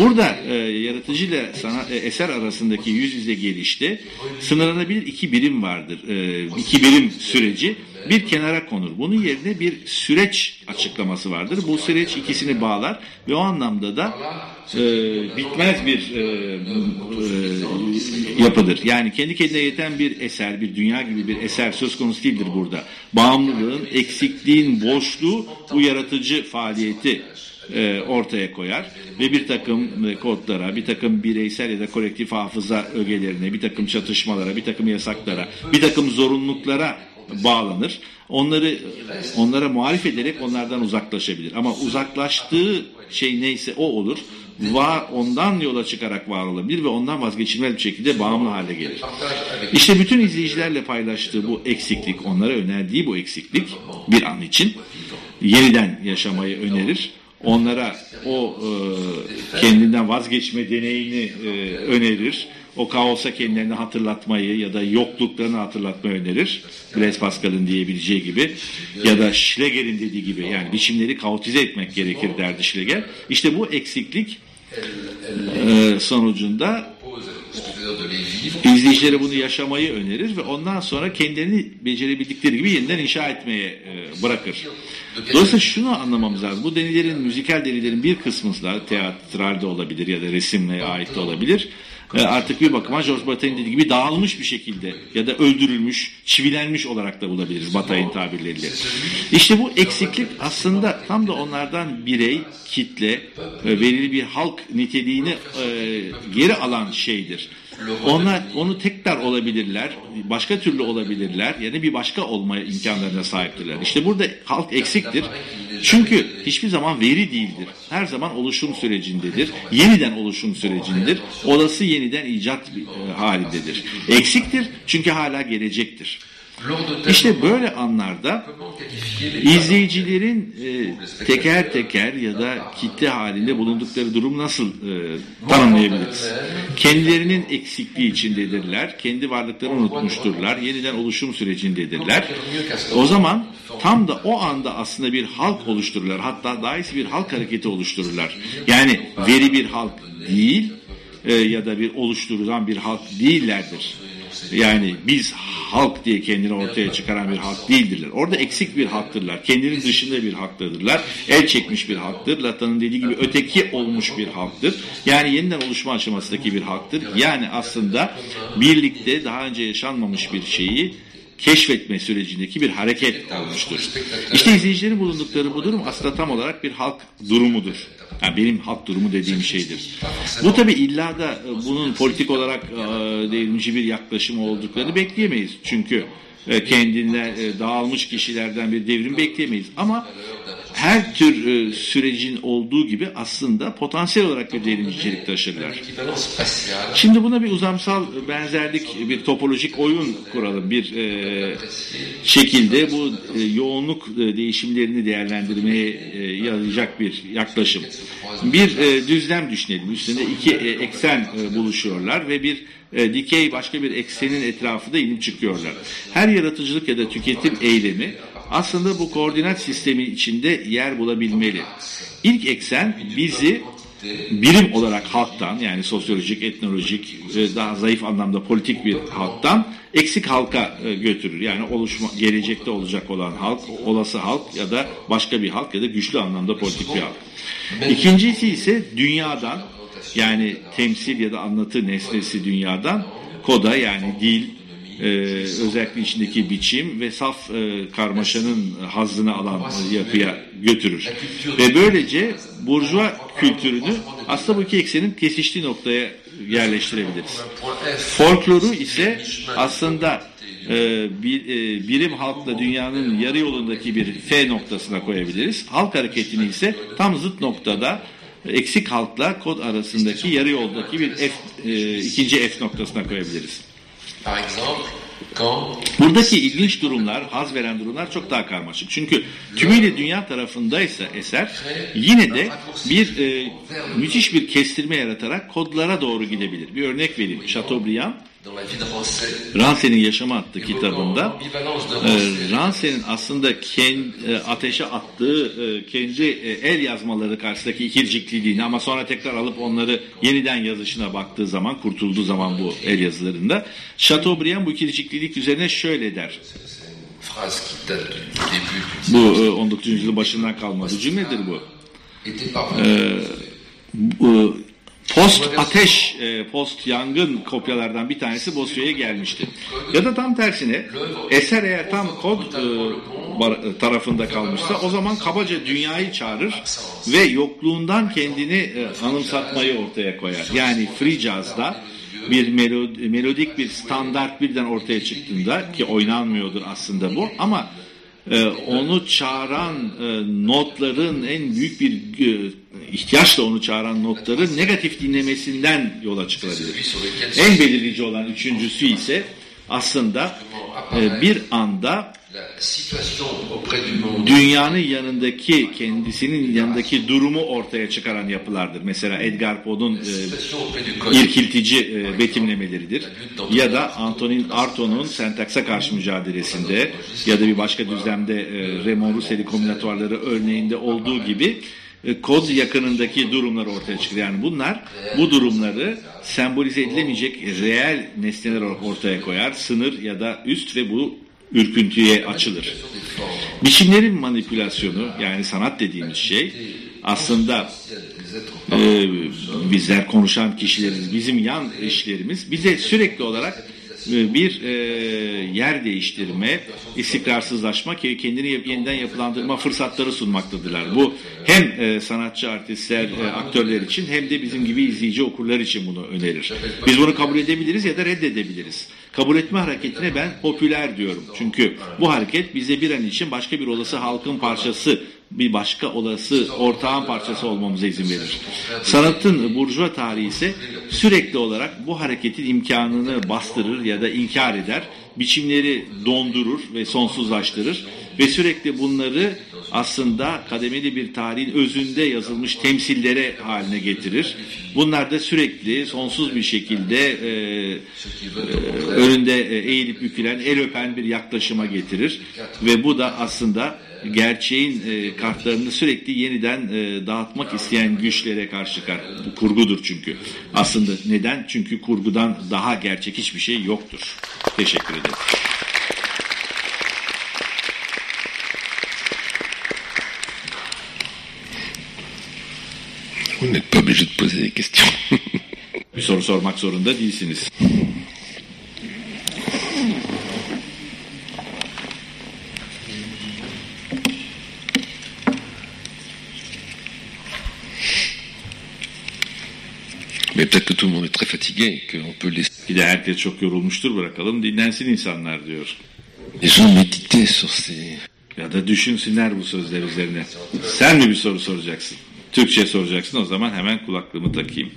Burada e, yaratıcı ile sana, e, eser arasındaki yüz yüze gelişte sınırlanabilir iki birim vardır. E, iki birim süreci bir kenara konur. Bunun yerine bir süreç açıklaması vardır. Bu süreç ikisini bağlar ve o anlamda da e, bitmez bir e, e, yapıdır. Yani kendi kendine yeten bir eser, bir dünya gibi bir eser söz konusu değildir burada. Bağımlılığın, eksikliğin, boşluğu bu yaratıcı faaliyeti e, ortaya koyar ve bir takım e, kodlara, bir takım bireysel ya da kolektif hafıza ögelerine, bir takım çatışmalara, bir takım yasaklara, bir takım zorunluluklara bağlanır. Onları onlara muhalif ederek onlardan uzaklaşabilir. Ama uzaklaştığı şey neyse o olur. Var, ondan yola çıkarak var olabilir ve ondan vazgeçilmez bir şekilde bağımlı hale gelir. İşte bütün izleyicilerle paylaştığı bu eksiklik, onlara önerdiği bu eksiklik bir an için yeniden yaşamayı önerir. Onlara o e, kendinden vazgeçme deneyini e, önerir. O kaosa kendilerini hatırlatmayı ya da yokluklarını hatırlatmayı önerir. Blaise Pascal'ın diyebileceği gibi ya da Schlegel'in dediği gibi yani biçimleri kaotize etmek gerekir derdi Schlegel. İşte bu eksiklik e, sonucunda izleyicilere bunu yaşamayı önerir ve ondan sonra kendilerini becerebildikleri gibi yeniden inşa etmeye e, bırakır. Dolayısıyla şunu anlamamız lazım. Bu denilerin, müzikal denilerin bir kısmı da olabilir ya da resimle ait de olabilir. Artık bir bakıma George Bataille'in dediği gibi dağılmış bir şekilde ya da öldürülmüş, çivilenmiş olarak da bulabiliriz Bataille'in tabirleriyle. İşte bu eksiklik aslında tam da onlardan birey, kitle, e, belirli bir halk niteliğini e, geri alan şeydir. Onlar onu tekrar olabilirler, başka türlü olabilirler, yani bir başka olma imkanlarına sahiptirler. İşte burada halk eksiktir. Çünkü hiçbir zaman veri değildir. Her zaman oluşum sürecindedir. Yeniden oluşum sürecindedir. Olası yeniden icat e, halindedir. Eksiktir çünkü hala gelecektir. İşte böyle anlarda izleyicilerin e, teker teker ya da kitle halinde bulundukları durum nasıl e, tanımlayabiliriz? Kendilerinin eksikliği içindedirler, kendi varlıklarını unutmuşturlar, yeniden oluşum sürecindedirler. O zaman tam da o anda aslında bir halk oluştururlar, hatta daha bir halk hareketi oluştururlar. Yani veri bir halk değil e, ya da bir oluşturulan bir halk değillerdir. Yani biz halk diye kendini ortaya çıkaran bir halk değildirler. Orada eksik bir halktırlar. Kendinin dışında bir halktadırlar. El çekmiş bir halktır. Lata'nın dediği gibi öteki olmuş bir halktır. Yani yeniden oluşma aşamasındaki bir halktır. Yani aslında birlikte daha önce yaşanmamış bir şeyi keşfetme sürecindeki bir hareket olmuştur. İşte izleyicilerin bulundukları bu durum aslında tam olarak bir halk durumudur. Yani benim halk durumu dediğim şeydir. Bu tabi illa da e, bunun politik olarak e, devrimci bir yaklaşım olduklarını bekleyemeyiz. Çünkü e, kendinden dağılmış kişilerden bir devrim bekleyemeyiz. Ama her tür e, sürecin olduğu gibi aslında potansiyel olarak bir devrimcilik taşırlar. Şimdi buna bir uzamsal benzerlik, bir topolojik oyun kuralım. Bir e, şekilde bu e, yoğunluk e, değişimlerini değerlendirmeye e, yarayacak bir yaklaşım. Bir e, düzlem düşünelim. Üstünde iki e, eksen e, buluşuyorlar ve bir e, dikey başka bir eksenin etrafında inip çıkıyorlar. Her yaratıcılık ya da tüketim eylemi aslında bu koordinat sistemi içinde yer bulabilmeli. İlk eksen bizi birim olarak halktan yani sosyolojik, etnolojik, daha zayıf anlamda politik bir halktan eksik halka e, götürür. Yani oluşma, gelecekte olacak olan halk, olası halk ya da başka bir halk ya da güçlü anlamda politik bir halk. İkincisi ise dünyadan yani temsil ya da anlatı nesnesi dünyadan koda yani dil, e, özellikle içindeki biçim ve saf e, karmaşanın hazzını alan yapıya götürür. Ve böylece burjuva kültürünü aslında bu iki eksenin kesiştiği noktaya yerleştirebiliriz. Folkloru ise aslında e, bir, e, birim halkla dünyanın yarı yolundaki bir F noktasına koyabiliriz. Halk hareketini ise tam zıt noktada eksik halkla kod arasındaki yarı yoldaki bir F, e, ikinci F noktasına koyabiliriz. Buradaki ilginç durumlar, haz veren durumlar çok daha karmaşık. Çünkü tümüyle dünya tarafındaysa eser yine de bir e, müthiş bir kestirme yaratarak kodlara doğru gidebilir. Bir örnek vereyim. Chateaubriand, Ransel'in Yaşamı adlı kitabında e, Rancet, Ransel'in aslında kendi, ateşe attığı e, kendi e, el yazmaları karşısındaki ikircikliliğini ama sonra tekrar alıp onları yeniden yazışına baktığı zaman, kurtulduğu zaman bu el yazılarında Chateaubriand bu ikirciklilik üzerine şöyle der. Bu e, 19. yüzyılın başından kalma bir cümledir bu. parvenu Bu, Post ateş, e, post yangın kopyalardan bir tanesi Bossuet'e gelmişti. Ya da tam tersine eser eğer tam kod e, bar- tarafında kalmışsa o zaman kabaca dünyayı çağırır ve yokluğundan kendini e, anımsatmayı ortaya koyar. Yani free jazz'da bir melodi, melodik bir standart birden ortaya çıktığında ki oynanmıyordur aslında bu ama e, onu çağıran e, notların en büyük bir e, ihtiyaçla onu çağıran notların negatif dinlemesinden yola çıkılabilir. En belirleyici olan üçüncüsü ise aslında e, bir anda dünyanın yanındaki kendisinin yanındaki durumu ortaya çıkaran yapılardır. Mesela Edgar Poe'nun e, irkiltici e, betimlemeleridir. Ya da Antonin Artaud'un sentaksa karşı mücadelesinde ya da bir başka düzlemde e, Raymond Roussel kombinatörleri örneğinde olduğu gibi e, kod yakınındaki durumlar ortaya çıkıyor. Yani bunlar bu durumları sembolize edilemeyecek reel nesneler ortaya koyar. Sınır ya da üst ve bu ürküntüye açılır. Biçimlerin manipülasyonu yani sanat dediğimiz şey aslında e, bizler konuşan kişileriz, bizim yan işlerimiz bize sürekli olarak e, bir e, yer değiştirme, istikrarsızlaşma, kendini yeniden yapılandırma fırsatları sunmaktadırlar. Bu hem e, sanatçı, artistler, e, aktörler için hem de bizim gibi izleyici okurlar için bunu önerir. Biz bunu kabul edebiliriz ya da reddedebiliriz. Kabul etme hareketine ben popüler diyorum. Çünkü bu hareket bize bir an için başka bir olası halkın parçası, bir başka olası ortağın parçası olmamıza izin verir. Sanatın burjuva tarihi ise sürekli olarak bu hareketin imkanını bastırır ya da inkar eder, biçimleri dondurur ve sonsuzlaştırır ve sürekli bunları aslında kademeli bir tarihin özünde yazılmış temsillere haline getirir. Bunlar da sürekli sonsuz bir şekilde e, e, önünde e, eğilip bükülen, el öpen bir yaklaşıma getirir ve bu da aslında gerçeğin e, kartlarını sürekli yeniden e, dağıtmak isteyen güçlere karşı çıkar. Bu kurgudur çünkü. Aslında neden? Çünkü kurgudan daha gerçek hiçbir şey yoktur. Teşekkür ederim. Vous n'êtes pas obligé de poser des questions. Bir soru sormak zorunda değilsiniz. Mais peut-être que tout le monde est très fatigué qu'on peut laisser Bir de herkes çok yorulmuştur bırakalım dinlensin insanlar diyor. les gens méditer sur ces... Ya da düşünsünler bu sözler üzerine. Sen mi bir soru soracaksın? Türkçe soracaksın o zaman hemen kulaklığımı takayım.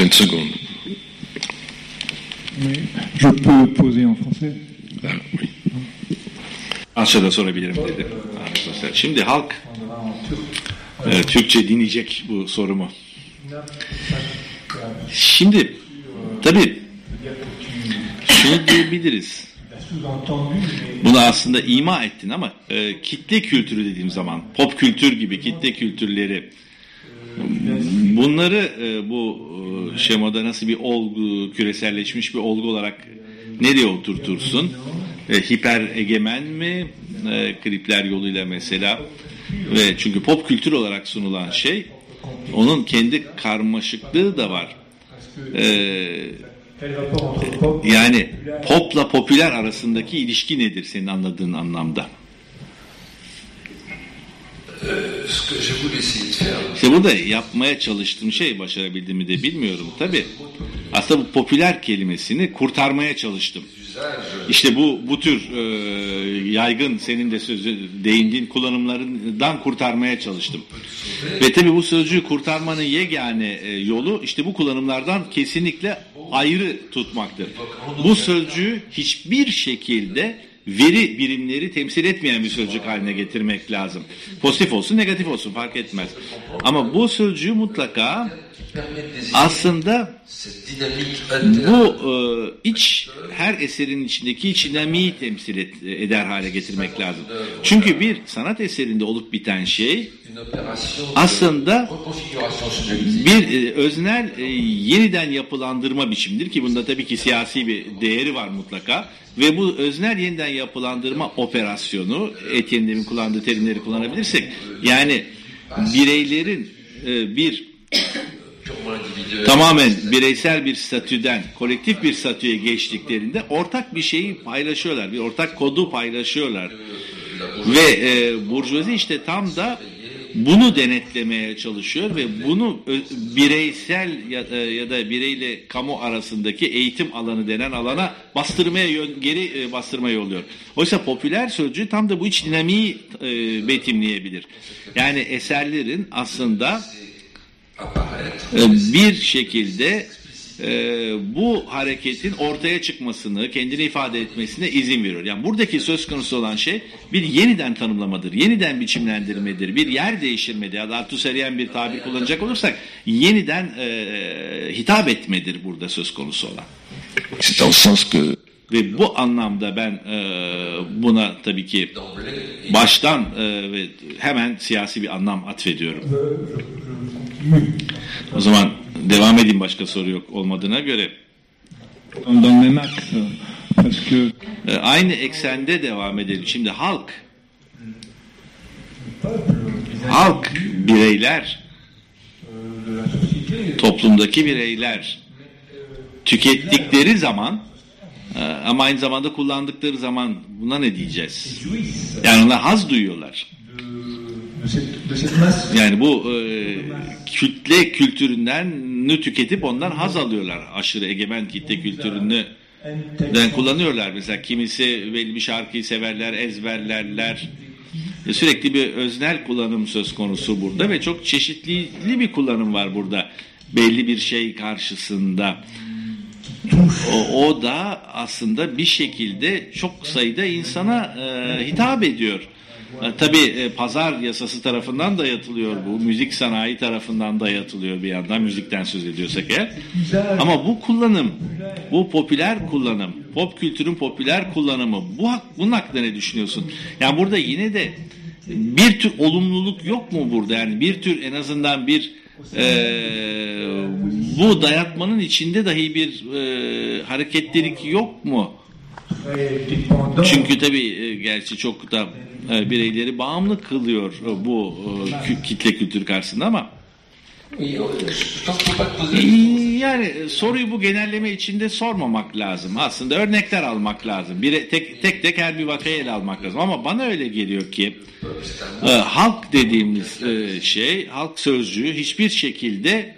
Une seconde. Oui, je peux poser en français. Ah, oui. Sorabilirim dedi. Arkadaşlar. Şimdi halk e, Türkçe dinleyecek bu sorumu. Şimdi tabii şunu diyebiliriz. Bunu aslında ima ettin ama e, kitle kültürü dediğim zaman pop kültür gibi kitle kültürleri Bunları e, bu e, şemada nasıl bir olgu, küreselleşmiş bir olgu olarak nereye oturtursun? E, hiper egemen mi? E, klipler yoluyla mesela. Ve çünkü pop kültür olarak sunulan şey onun kendi karmaşıklığı da var. E, yani popla popüler arasındaki ilişki nedir senin anladığın anlamda? İşte burada yapmaya çalıştığım şey başarabildiğimi de bilmiyorum tabi. Aslında bu popüler kelimesini kurtarmaya çalıştım. İşte bu bu tür e, yaygın senin de sözü değindiğin kullanımlarından kurtarmaya çalıştım. Ve tabi bu sözcüğü kurtarmanın yegane e, yolu işte bu kullanımlardan kesinlikle ayrı tutmaktır. Bu sözcüğü hiçbir şekilde veri birimleri temsil etmeyen bir sözcük haline getirmek lazım. Pozitif olsun negatif olsun fark etmez. Ama bu sözcüğü mutlaka aslında bu e, iç her eserin içindeki iç dinamiği temsil et- eder hale getirmek lazım. Çünkü bir sanat eserinde olup biten şey aslında bir e, öznel e, yeniden yapılandırma biçimidir ki bunda tabii ki siyasi bir değeri var mutlaka ve bu öznel yeniden yapılandırma operasyonu Etienne demin kullandığı terimleri kullanabilirsek yani bireylerin e, bir. Tamamen bireysel bir statüden kolektif bir statüye geçtiklerinde ortak bir şeyi paylaşıyorlar. Bir ortak kodu paylaşıyorlar. Ve e, burjuvazi işte tam da bunu denetlemeye çalışıyor ve bunu ö- bireysel ya, e, ya da bireyle kamu arasındaki eğitim alanı denen alana bastırmaya yön, geri e, bastırmaya yolluyor. Oysa popüler sözcüğü tam da bu iç dinamiği e, betimleyebilir. Yani eserlerin aslında e, bir şekilde e, bu hareketin ortaya çıkmasını, kendini ifade etmesine izin veriyor. Yani buradaki söz konusu olan şey bir yeniden tanımlamadır, yeniden biçimlendirmedir, bir yer değiştirmedir. Ya da Artuseriyen bir tabir kullanacak olursak yeniden e, hitap etmedir burada söz konusu olan. C'est en sens que Ve bu anlamda ben e, buna tabii ki baştan e, ve hemen siyasi bir anlam atfediyorum. O zaman devam edeyim başka soru yok olmadığına göre. que E, aynı eksende devam edelim. Şimdi halk, halk, bireyler, toplumdaki bireyler tükettikleri zaman ama aynı zamanda kullandıkları zaman buna ne diyeceğiz? Yani onlar haz duyuyorlar. Yani bu e, kütle kültüründen nü tüketip ondan haz alıyorlar. Aşırı egemen kitle kültürünü den kullanıyorlar. Mesela kimisi belli bir şarkıyı severler, ezberlerler. E, Sürekli bir öznel kullanım söz konusu burada ve çok çeşitli bir kullanım var burada. Belli bir şey karşısında. O, o da aslında bir şekilde çok sayıda insana e, hitap ediyor. E, tabii e, pazar yasası tarafından dayatılıyor bu. Müzik sanayi tarafından dayatılıyor bir yandan müzikten söz ediyorsak eğer. Ama bu kullanım, bu popüler kullanım, pop kültürün popüler kullanımı, bu hak, bunun hakkında ne düşünüyorsun? Yani burada yine de bir tür olumluluk yok mu burada? Yani bir tür en azından bir e, bu dayatmanın içinde dahi bir e, hareketlilik yok mu? Çünkü tabii e, gerçi çok da e, bireyleri bağımlı kılıyor e, bu e, kitle kültürü karşısında ama yani e, soruyu bu genelleme içinde sormamak lazım. Aslında örnekler almak lazım. Bir, tek, tek tek her bir vakayı ele almak lazım. Ama bana öyle geliyor ki e, halk dediğimiz e, şey, halk sözcüğü hiçbir şekilde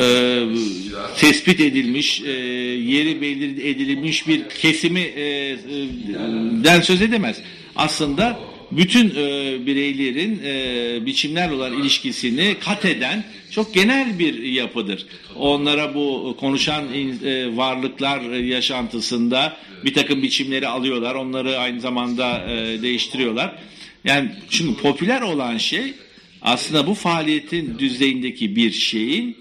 e, tespit edilmiş, e, yeri belirli edilmiş bir kesimi e, e, den söz edemez. Aslında bütün e, bireylerin e, biçimlerle olan ilişkisini kat eden çok genel bir yapıdır. Onlara bu konuşan e, varlıklar yaşantısında bir takım biçimleri alıyorlar, onları aynı zamanda e, değiştiriyorlar. Yani şimdi popüler olan şey aslında bu faaliyetin düzeyindeki bir şeyin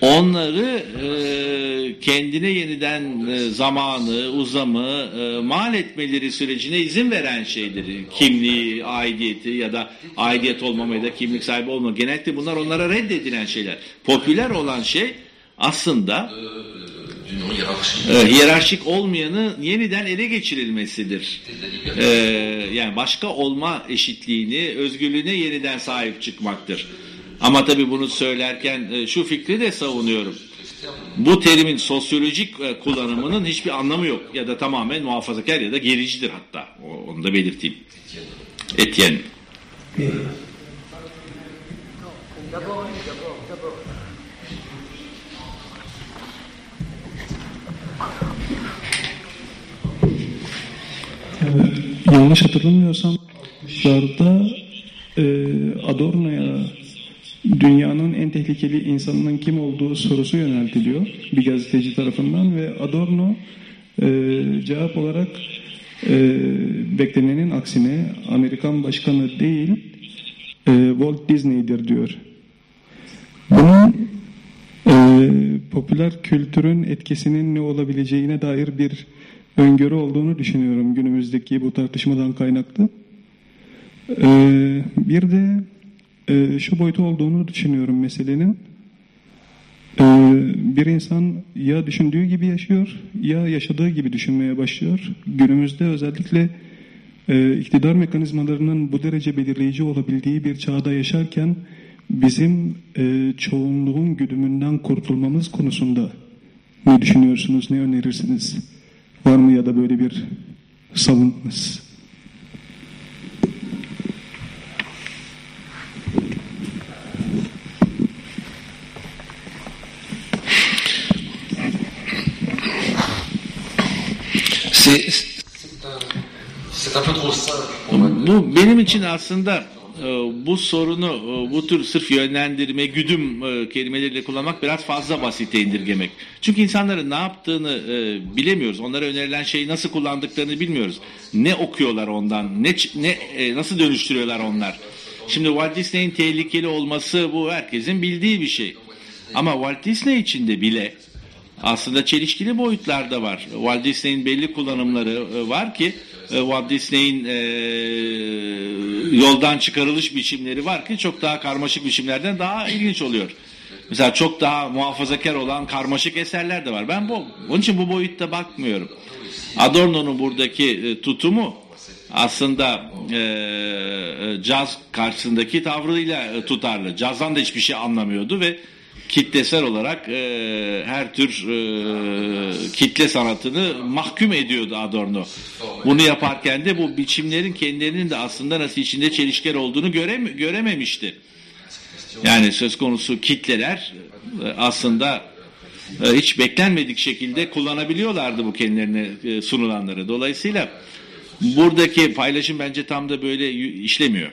onları e, kendine yeniden e, zamanı, uzamı e, mal etmeleri sürecine izin veren şeydir. Kimliği, aidiyeti ya da aidiyet olmama ya da kimlik sahibi olma. Genellikle bunlar onlara reddedilen şeyler. Popüler olan şey aslında. E, hiyerarşik olmayanı yeniden ele geçirilmesidir. E, yani başka olma eşitliğini, özgürlüğüne yeniden sahip çıkmaktır. Ama tabii bunu söylerken e, şu fikri de savunuyorum. Bu terimin sosyolojik e, kullanımının hiçbir anlamı yok. Ya da tamamen muhafazakar ya da gericidir hatta. O- Onu da belirteyim. Etienne. Yanlış hatırlamıyorsam 60'larda e, Adorno'ya dünyanın en tehlikeli insanının kim olduğu sorusu yöneltiliyor bir gazeteci tarafından ve Adorno e, cevap olarak e, beklenenin aksine Amerikan başkanı değil e, Walt Disney'dir diyor. Bunun e, popüler kültürün etkisinin ne olabileceğine dair bir öngörü olduğunu düşünüyorum günümüzdeki bu tartışmadan kaynaklı. E, bir de e, şu boyutu olduğunu düşünüyorum meselenin. E, bir insan ya düşündüğü gibi yaşıyor ya yaşadığı gibi düşünmeye başlıyor. Günümüzde özellikle e, iktidar mekanizmalarının bu derece belirleyici olabildiği bir çağda yaşarken bizim e, çoğunluğun güdümünden kurtulmamız konusunda ne düşünüyorsunuz, ne önerirsiniz? Var mı ya da böyle bir savunmanız? Bu benim için aslında bu sorunu e, bu tür sırf yönlendirme, güdüm e, kelimeleriyle kullanmak biraz fazla basite indirgemek. Çünkü insanların ne yaptığını e, bilemiyoruz. Onlara önerilen şeyi nasıl kullandıklarını bilmiyoruz. Ne okuyorlar ondan, ne ne nasıl dönüştürüyorlar onlar. Şimdi Walt Disney'in tehlikeli olması bu herkesin bildiği bir şey. Ama Walt Disney için de bile aslında çelişkili boyutlarda var. Walt Disney'in belli kullanımları var ki Walt Disney'in yoldan çıkarılış biçimleri var ki çok daha karmaşık biçimlerden daha ilginç oluyor. Mesela çok daha muhafazakar olan karmaşık eserler de var. Ben bu onun için bu boyutta bakmıyorum. Adorno'nun buradaki e, tutumu aslında e, e, caz karşısındaki tavrıyla e, tutarlı. Cazdan da hiçbir şey anlamıyordu ve kitlesel olarak e, her tür e, kitle sanatını mahkum ediyordu Adorno. Bunu yaparken de bu biçimlerin kendilerinin de aslında nasıl içinde çelişkiler olduğunu görem görememişti. Yani söz konusu kitleler e, aslında e, hiç beklenmedik şekilde kullanabiliyorlardı bu kendilerine e, sunulanları. Dolayısıyla buradaki paylaşım bence tam da böyle işlemiyor.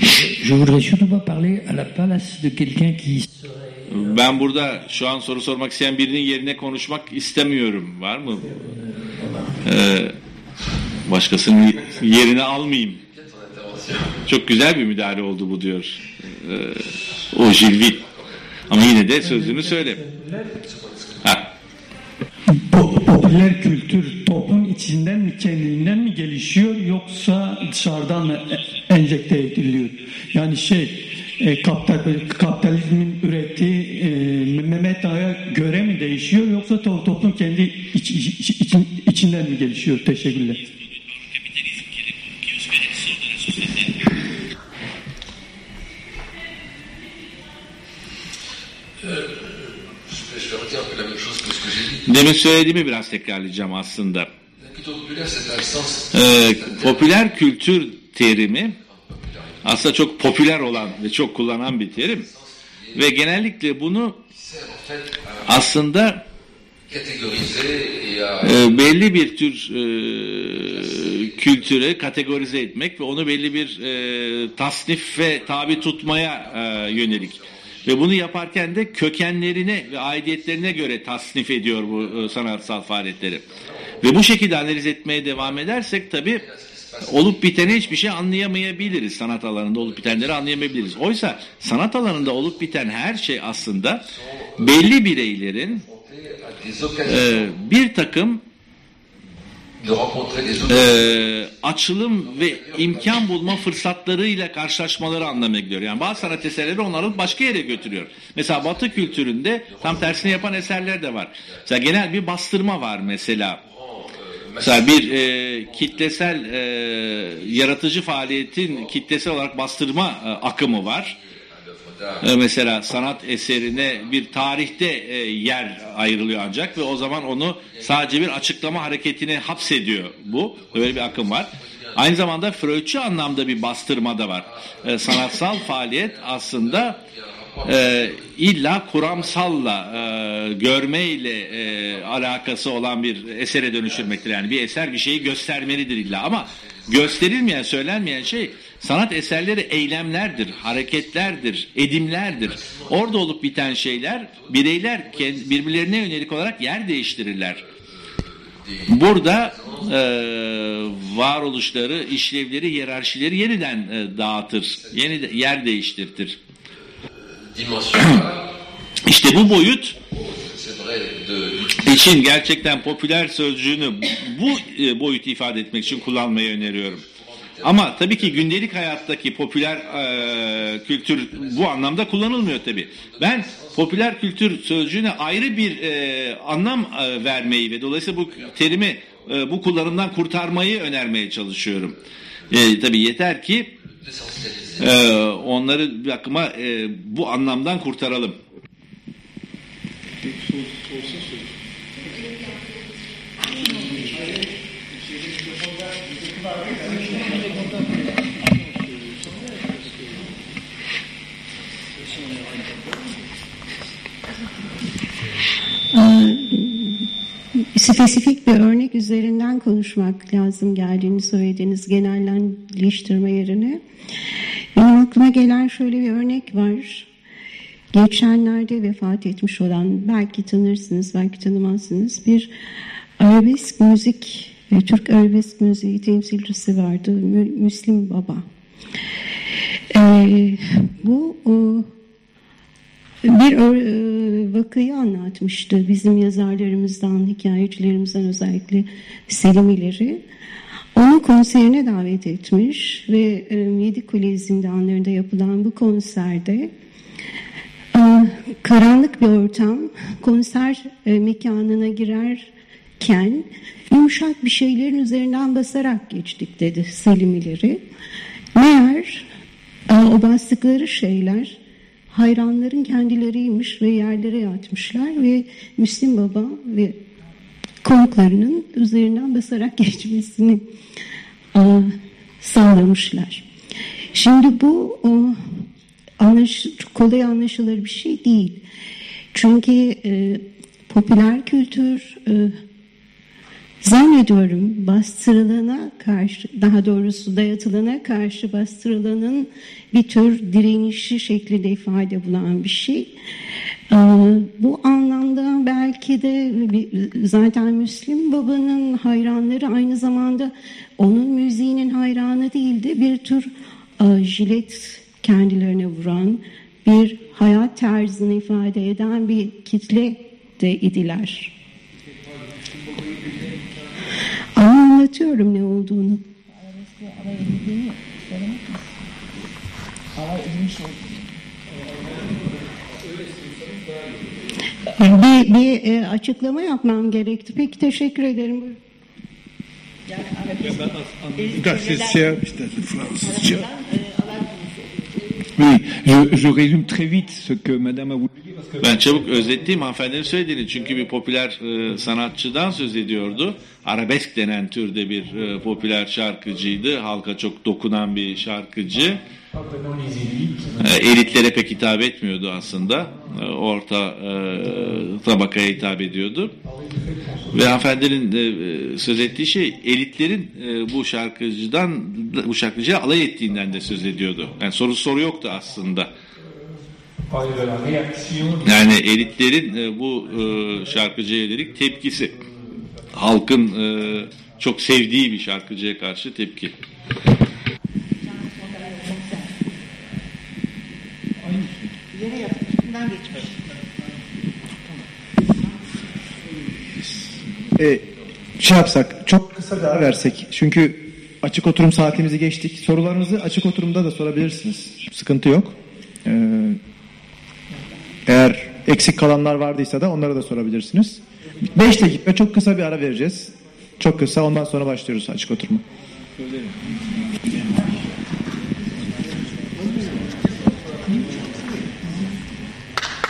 Je voudrais surtout pas parler à la place de quelqu'un qui Ben burada şu an soru sormak isteyen birinin yerine konuşmak istemiyorum. Var mı? Ee, başkasının yerini almayayım. Çok güzel bir müdahale oldu bu diyor. Ee, o Jilvin. Ama yine de sözünü söyle. Ha. Po- popüler kültür toplum içinden mi kendiliğinden mi gelişiyor yoksa dışarıdan mı e- enjekte ediliyor? Yani şey e, kapital, kapitalizmin ürettiği e, Mehmet Ağa'ya göre mi değişiyor yoksa to- toplum kendi iç, iç- için- içinden mi gelişiyor? Teşekkürler. Vais, je vais redire la même chose Demin söylediğimi biraz tekrarlayacağım aslında. Ee, popüler kültür terimi aslında çok popüler olan ve çok kullanan bir terim. Ve genellikle bunu aslında e, belli bir tür e, kültüre kategorize etmek ve onu belli bir e, tasnif ve tabi tutmaya e, yönelik. Ve bunu yaparken de kökenlerine ve aidiyetlerine göre tasnif ediyor bu e, sanatsal faaliyetleri. Ve bu şekilde analiz etmeye devam edersek tabii olup bitene hiçbir şey anlayamayabiliriz. Sanat alanında olup bitenleri anlayamayabiliriz. Oysa sanat alanında olup biten her şey aslında belli bireylerin e, bir takım e, açılım ve imkan bulma fırsatlarıyla karşılaşmaları anlamına geliyor. Yani bazı sanat eserleri onları başka yere götürüyor. Mesela Batı kültüründe tam tersini yapan eserler de var. Mesela genel bir bastırma var mesela. Mesela bir e, kitlesel e, yaratıcı faaliyetin kitlesel olarak bastırma e, akımı var. E, mesela sanat eserine bir tarihte e, yer ayrılıyor ancak ve o zaman onu sadece bir açıklama hareketine hapsediyor bu. Böyle bir akım var. Aynı zamanda Freudçu anlamda bir bastırma da var. E, sanatsal faaliyet aslında e, illa kuramsalla e, görmeyle e, alakası olan bir esere dönüştürmektir. Yani bir eser bir şeyi göstermelidir illa ama gösterilmeyen, söylenmeyen şey sanat eserleri eylemlerdir, hareketlerdir, edimlerdir. Orada olup biten şeyler bireyler birbirlerine yönelik olarak yer değiştirirler. Burada e, varoluşları, işlevleri, hiyerarşileri yeniden e, dağıtır, yeni yer değiştirtir. İşte bu boyut için gerçekten popüler sözcüğünü bu e, boyutu ifade etmek için kullanmayı öneriyorum. Ama tabii ki gündelik hayattaki popüler e, kültür bu anlamda kullanılmıyor tabii. Ben popüler kültür sözcüğüne ayrı bir e, anlam e, vermeyi ve dolayısıyla bu terimi e, bu kullanımdan kurtarmayı önermeye çalışıyorum. E, tabii yeter ki e, onları bir akıma e, bu anlamdan kurtaralım. Spesifik bir örnek üzerinden konuşmak lazım geldiğini söylediğiniz genelleştirme yerine. Benim aklıma gelen şöyle bir örnek var. Geçenlerde vefat etmiş olan, belki tanırsınız, belki tanımazsınız, bir arabesk müzik, Türk arabesk müziği temsilcisi vardı, Müslim Baba. Ee, bu o, bir e, vakayı anlatmıştı bizim yazarlarımızdan, hikayecilerimizden özellikle Selim İleri. Onu konserine davet etmiş ve e, Yedikule zindanlarında yapılan bu konserde e, karanlık bir ortam konser mekanına girerken yumuşak bir şeylerin üzerinden basarak geçtik dedi Selim İleri. Meğer o bastıkları şeyler hayranların kendileriymiş ve yerlere yatmışlar ve Müslim Baba ve konuklarının üzerinden basarak geçmesini a, sağlamışlar. Şimdi bu o, anlaş, kolay anlaşılır bir şey değil. Çünkü e, popüler kültür e, Zannediyorum bastırılana karşı, daha doğrusu dayatılana karşı bastırılanın bir tür direnişi şeklinde ifade bulan bir şey. Ee, bu anlamda belki de zaten Müslim Baba'nın hayranları aynı zamanda onun müziğinin hayranı değildi. Bir tür e, jilet kendilerine vuran, bir hayat tarzını ifade eden bir kitle de idiler. Anlatıyorum ne olduğunu. Bir, bir e, açıklama yapmam gerekti. Peki teşekkür ederim. Gazeteciler işte Fransızca. Oui, je, je résume très vite ce que Madame a voulu ben çabuk özetleyeyim hanımefendinin söylediğini. Çünkü bir popüler e, sanatçıdan söz ediyordu. Arabesk denen türde bir e, popüler şarkıcıydı. Halka çok dokunan bir şarkıcı. E, elitlere pek hitap etmiyordu aslında. E, orta e, tabakaya hitap ediyordu. Ve hanımefendinin e, söz ettiği şey elitlerin e, bu şarkıcıdan bu şarkıcıya alay ettiğinden de söz ediyordu. Yani soru soru yoktu aslında. Yani elitlerin e, bu e, şarkıcıya yönelik tepkisi, halkın e, çok sevdiği bir şarkıcıya karşı tepki. E, şey yapsak, çok kısa ara versek. Çünkü açık oturum saatimizi geçtik. Sorularınızı açık oturumda da sorabilirsiniz. Sıkıntı yok. Ee, eğer eksik kalanlar vardıysa da onları da sorabilirsiniz. 5 dakika çok kısa bir ara vereceğiz. Çok kısa ondan sonra başlıyoruz açık oturuma.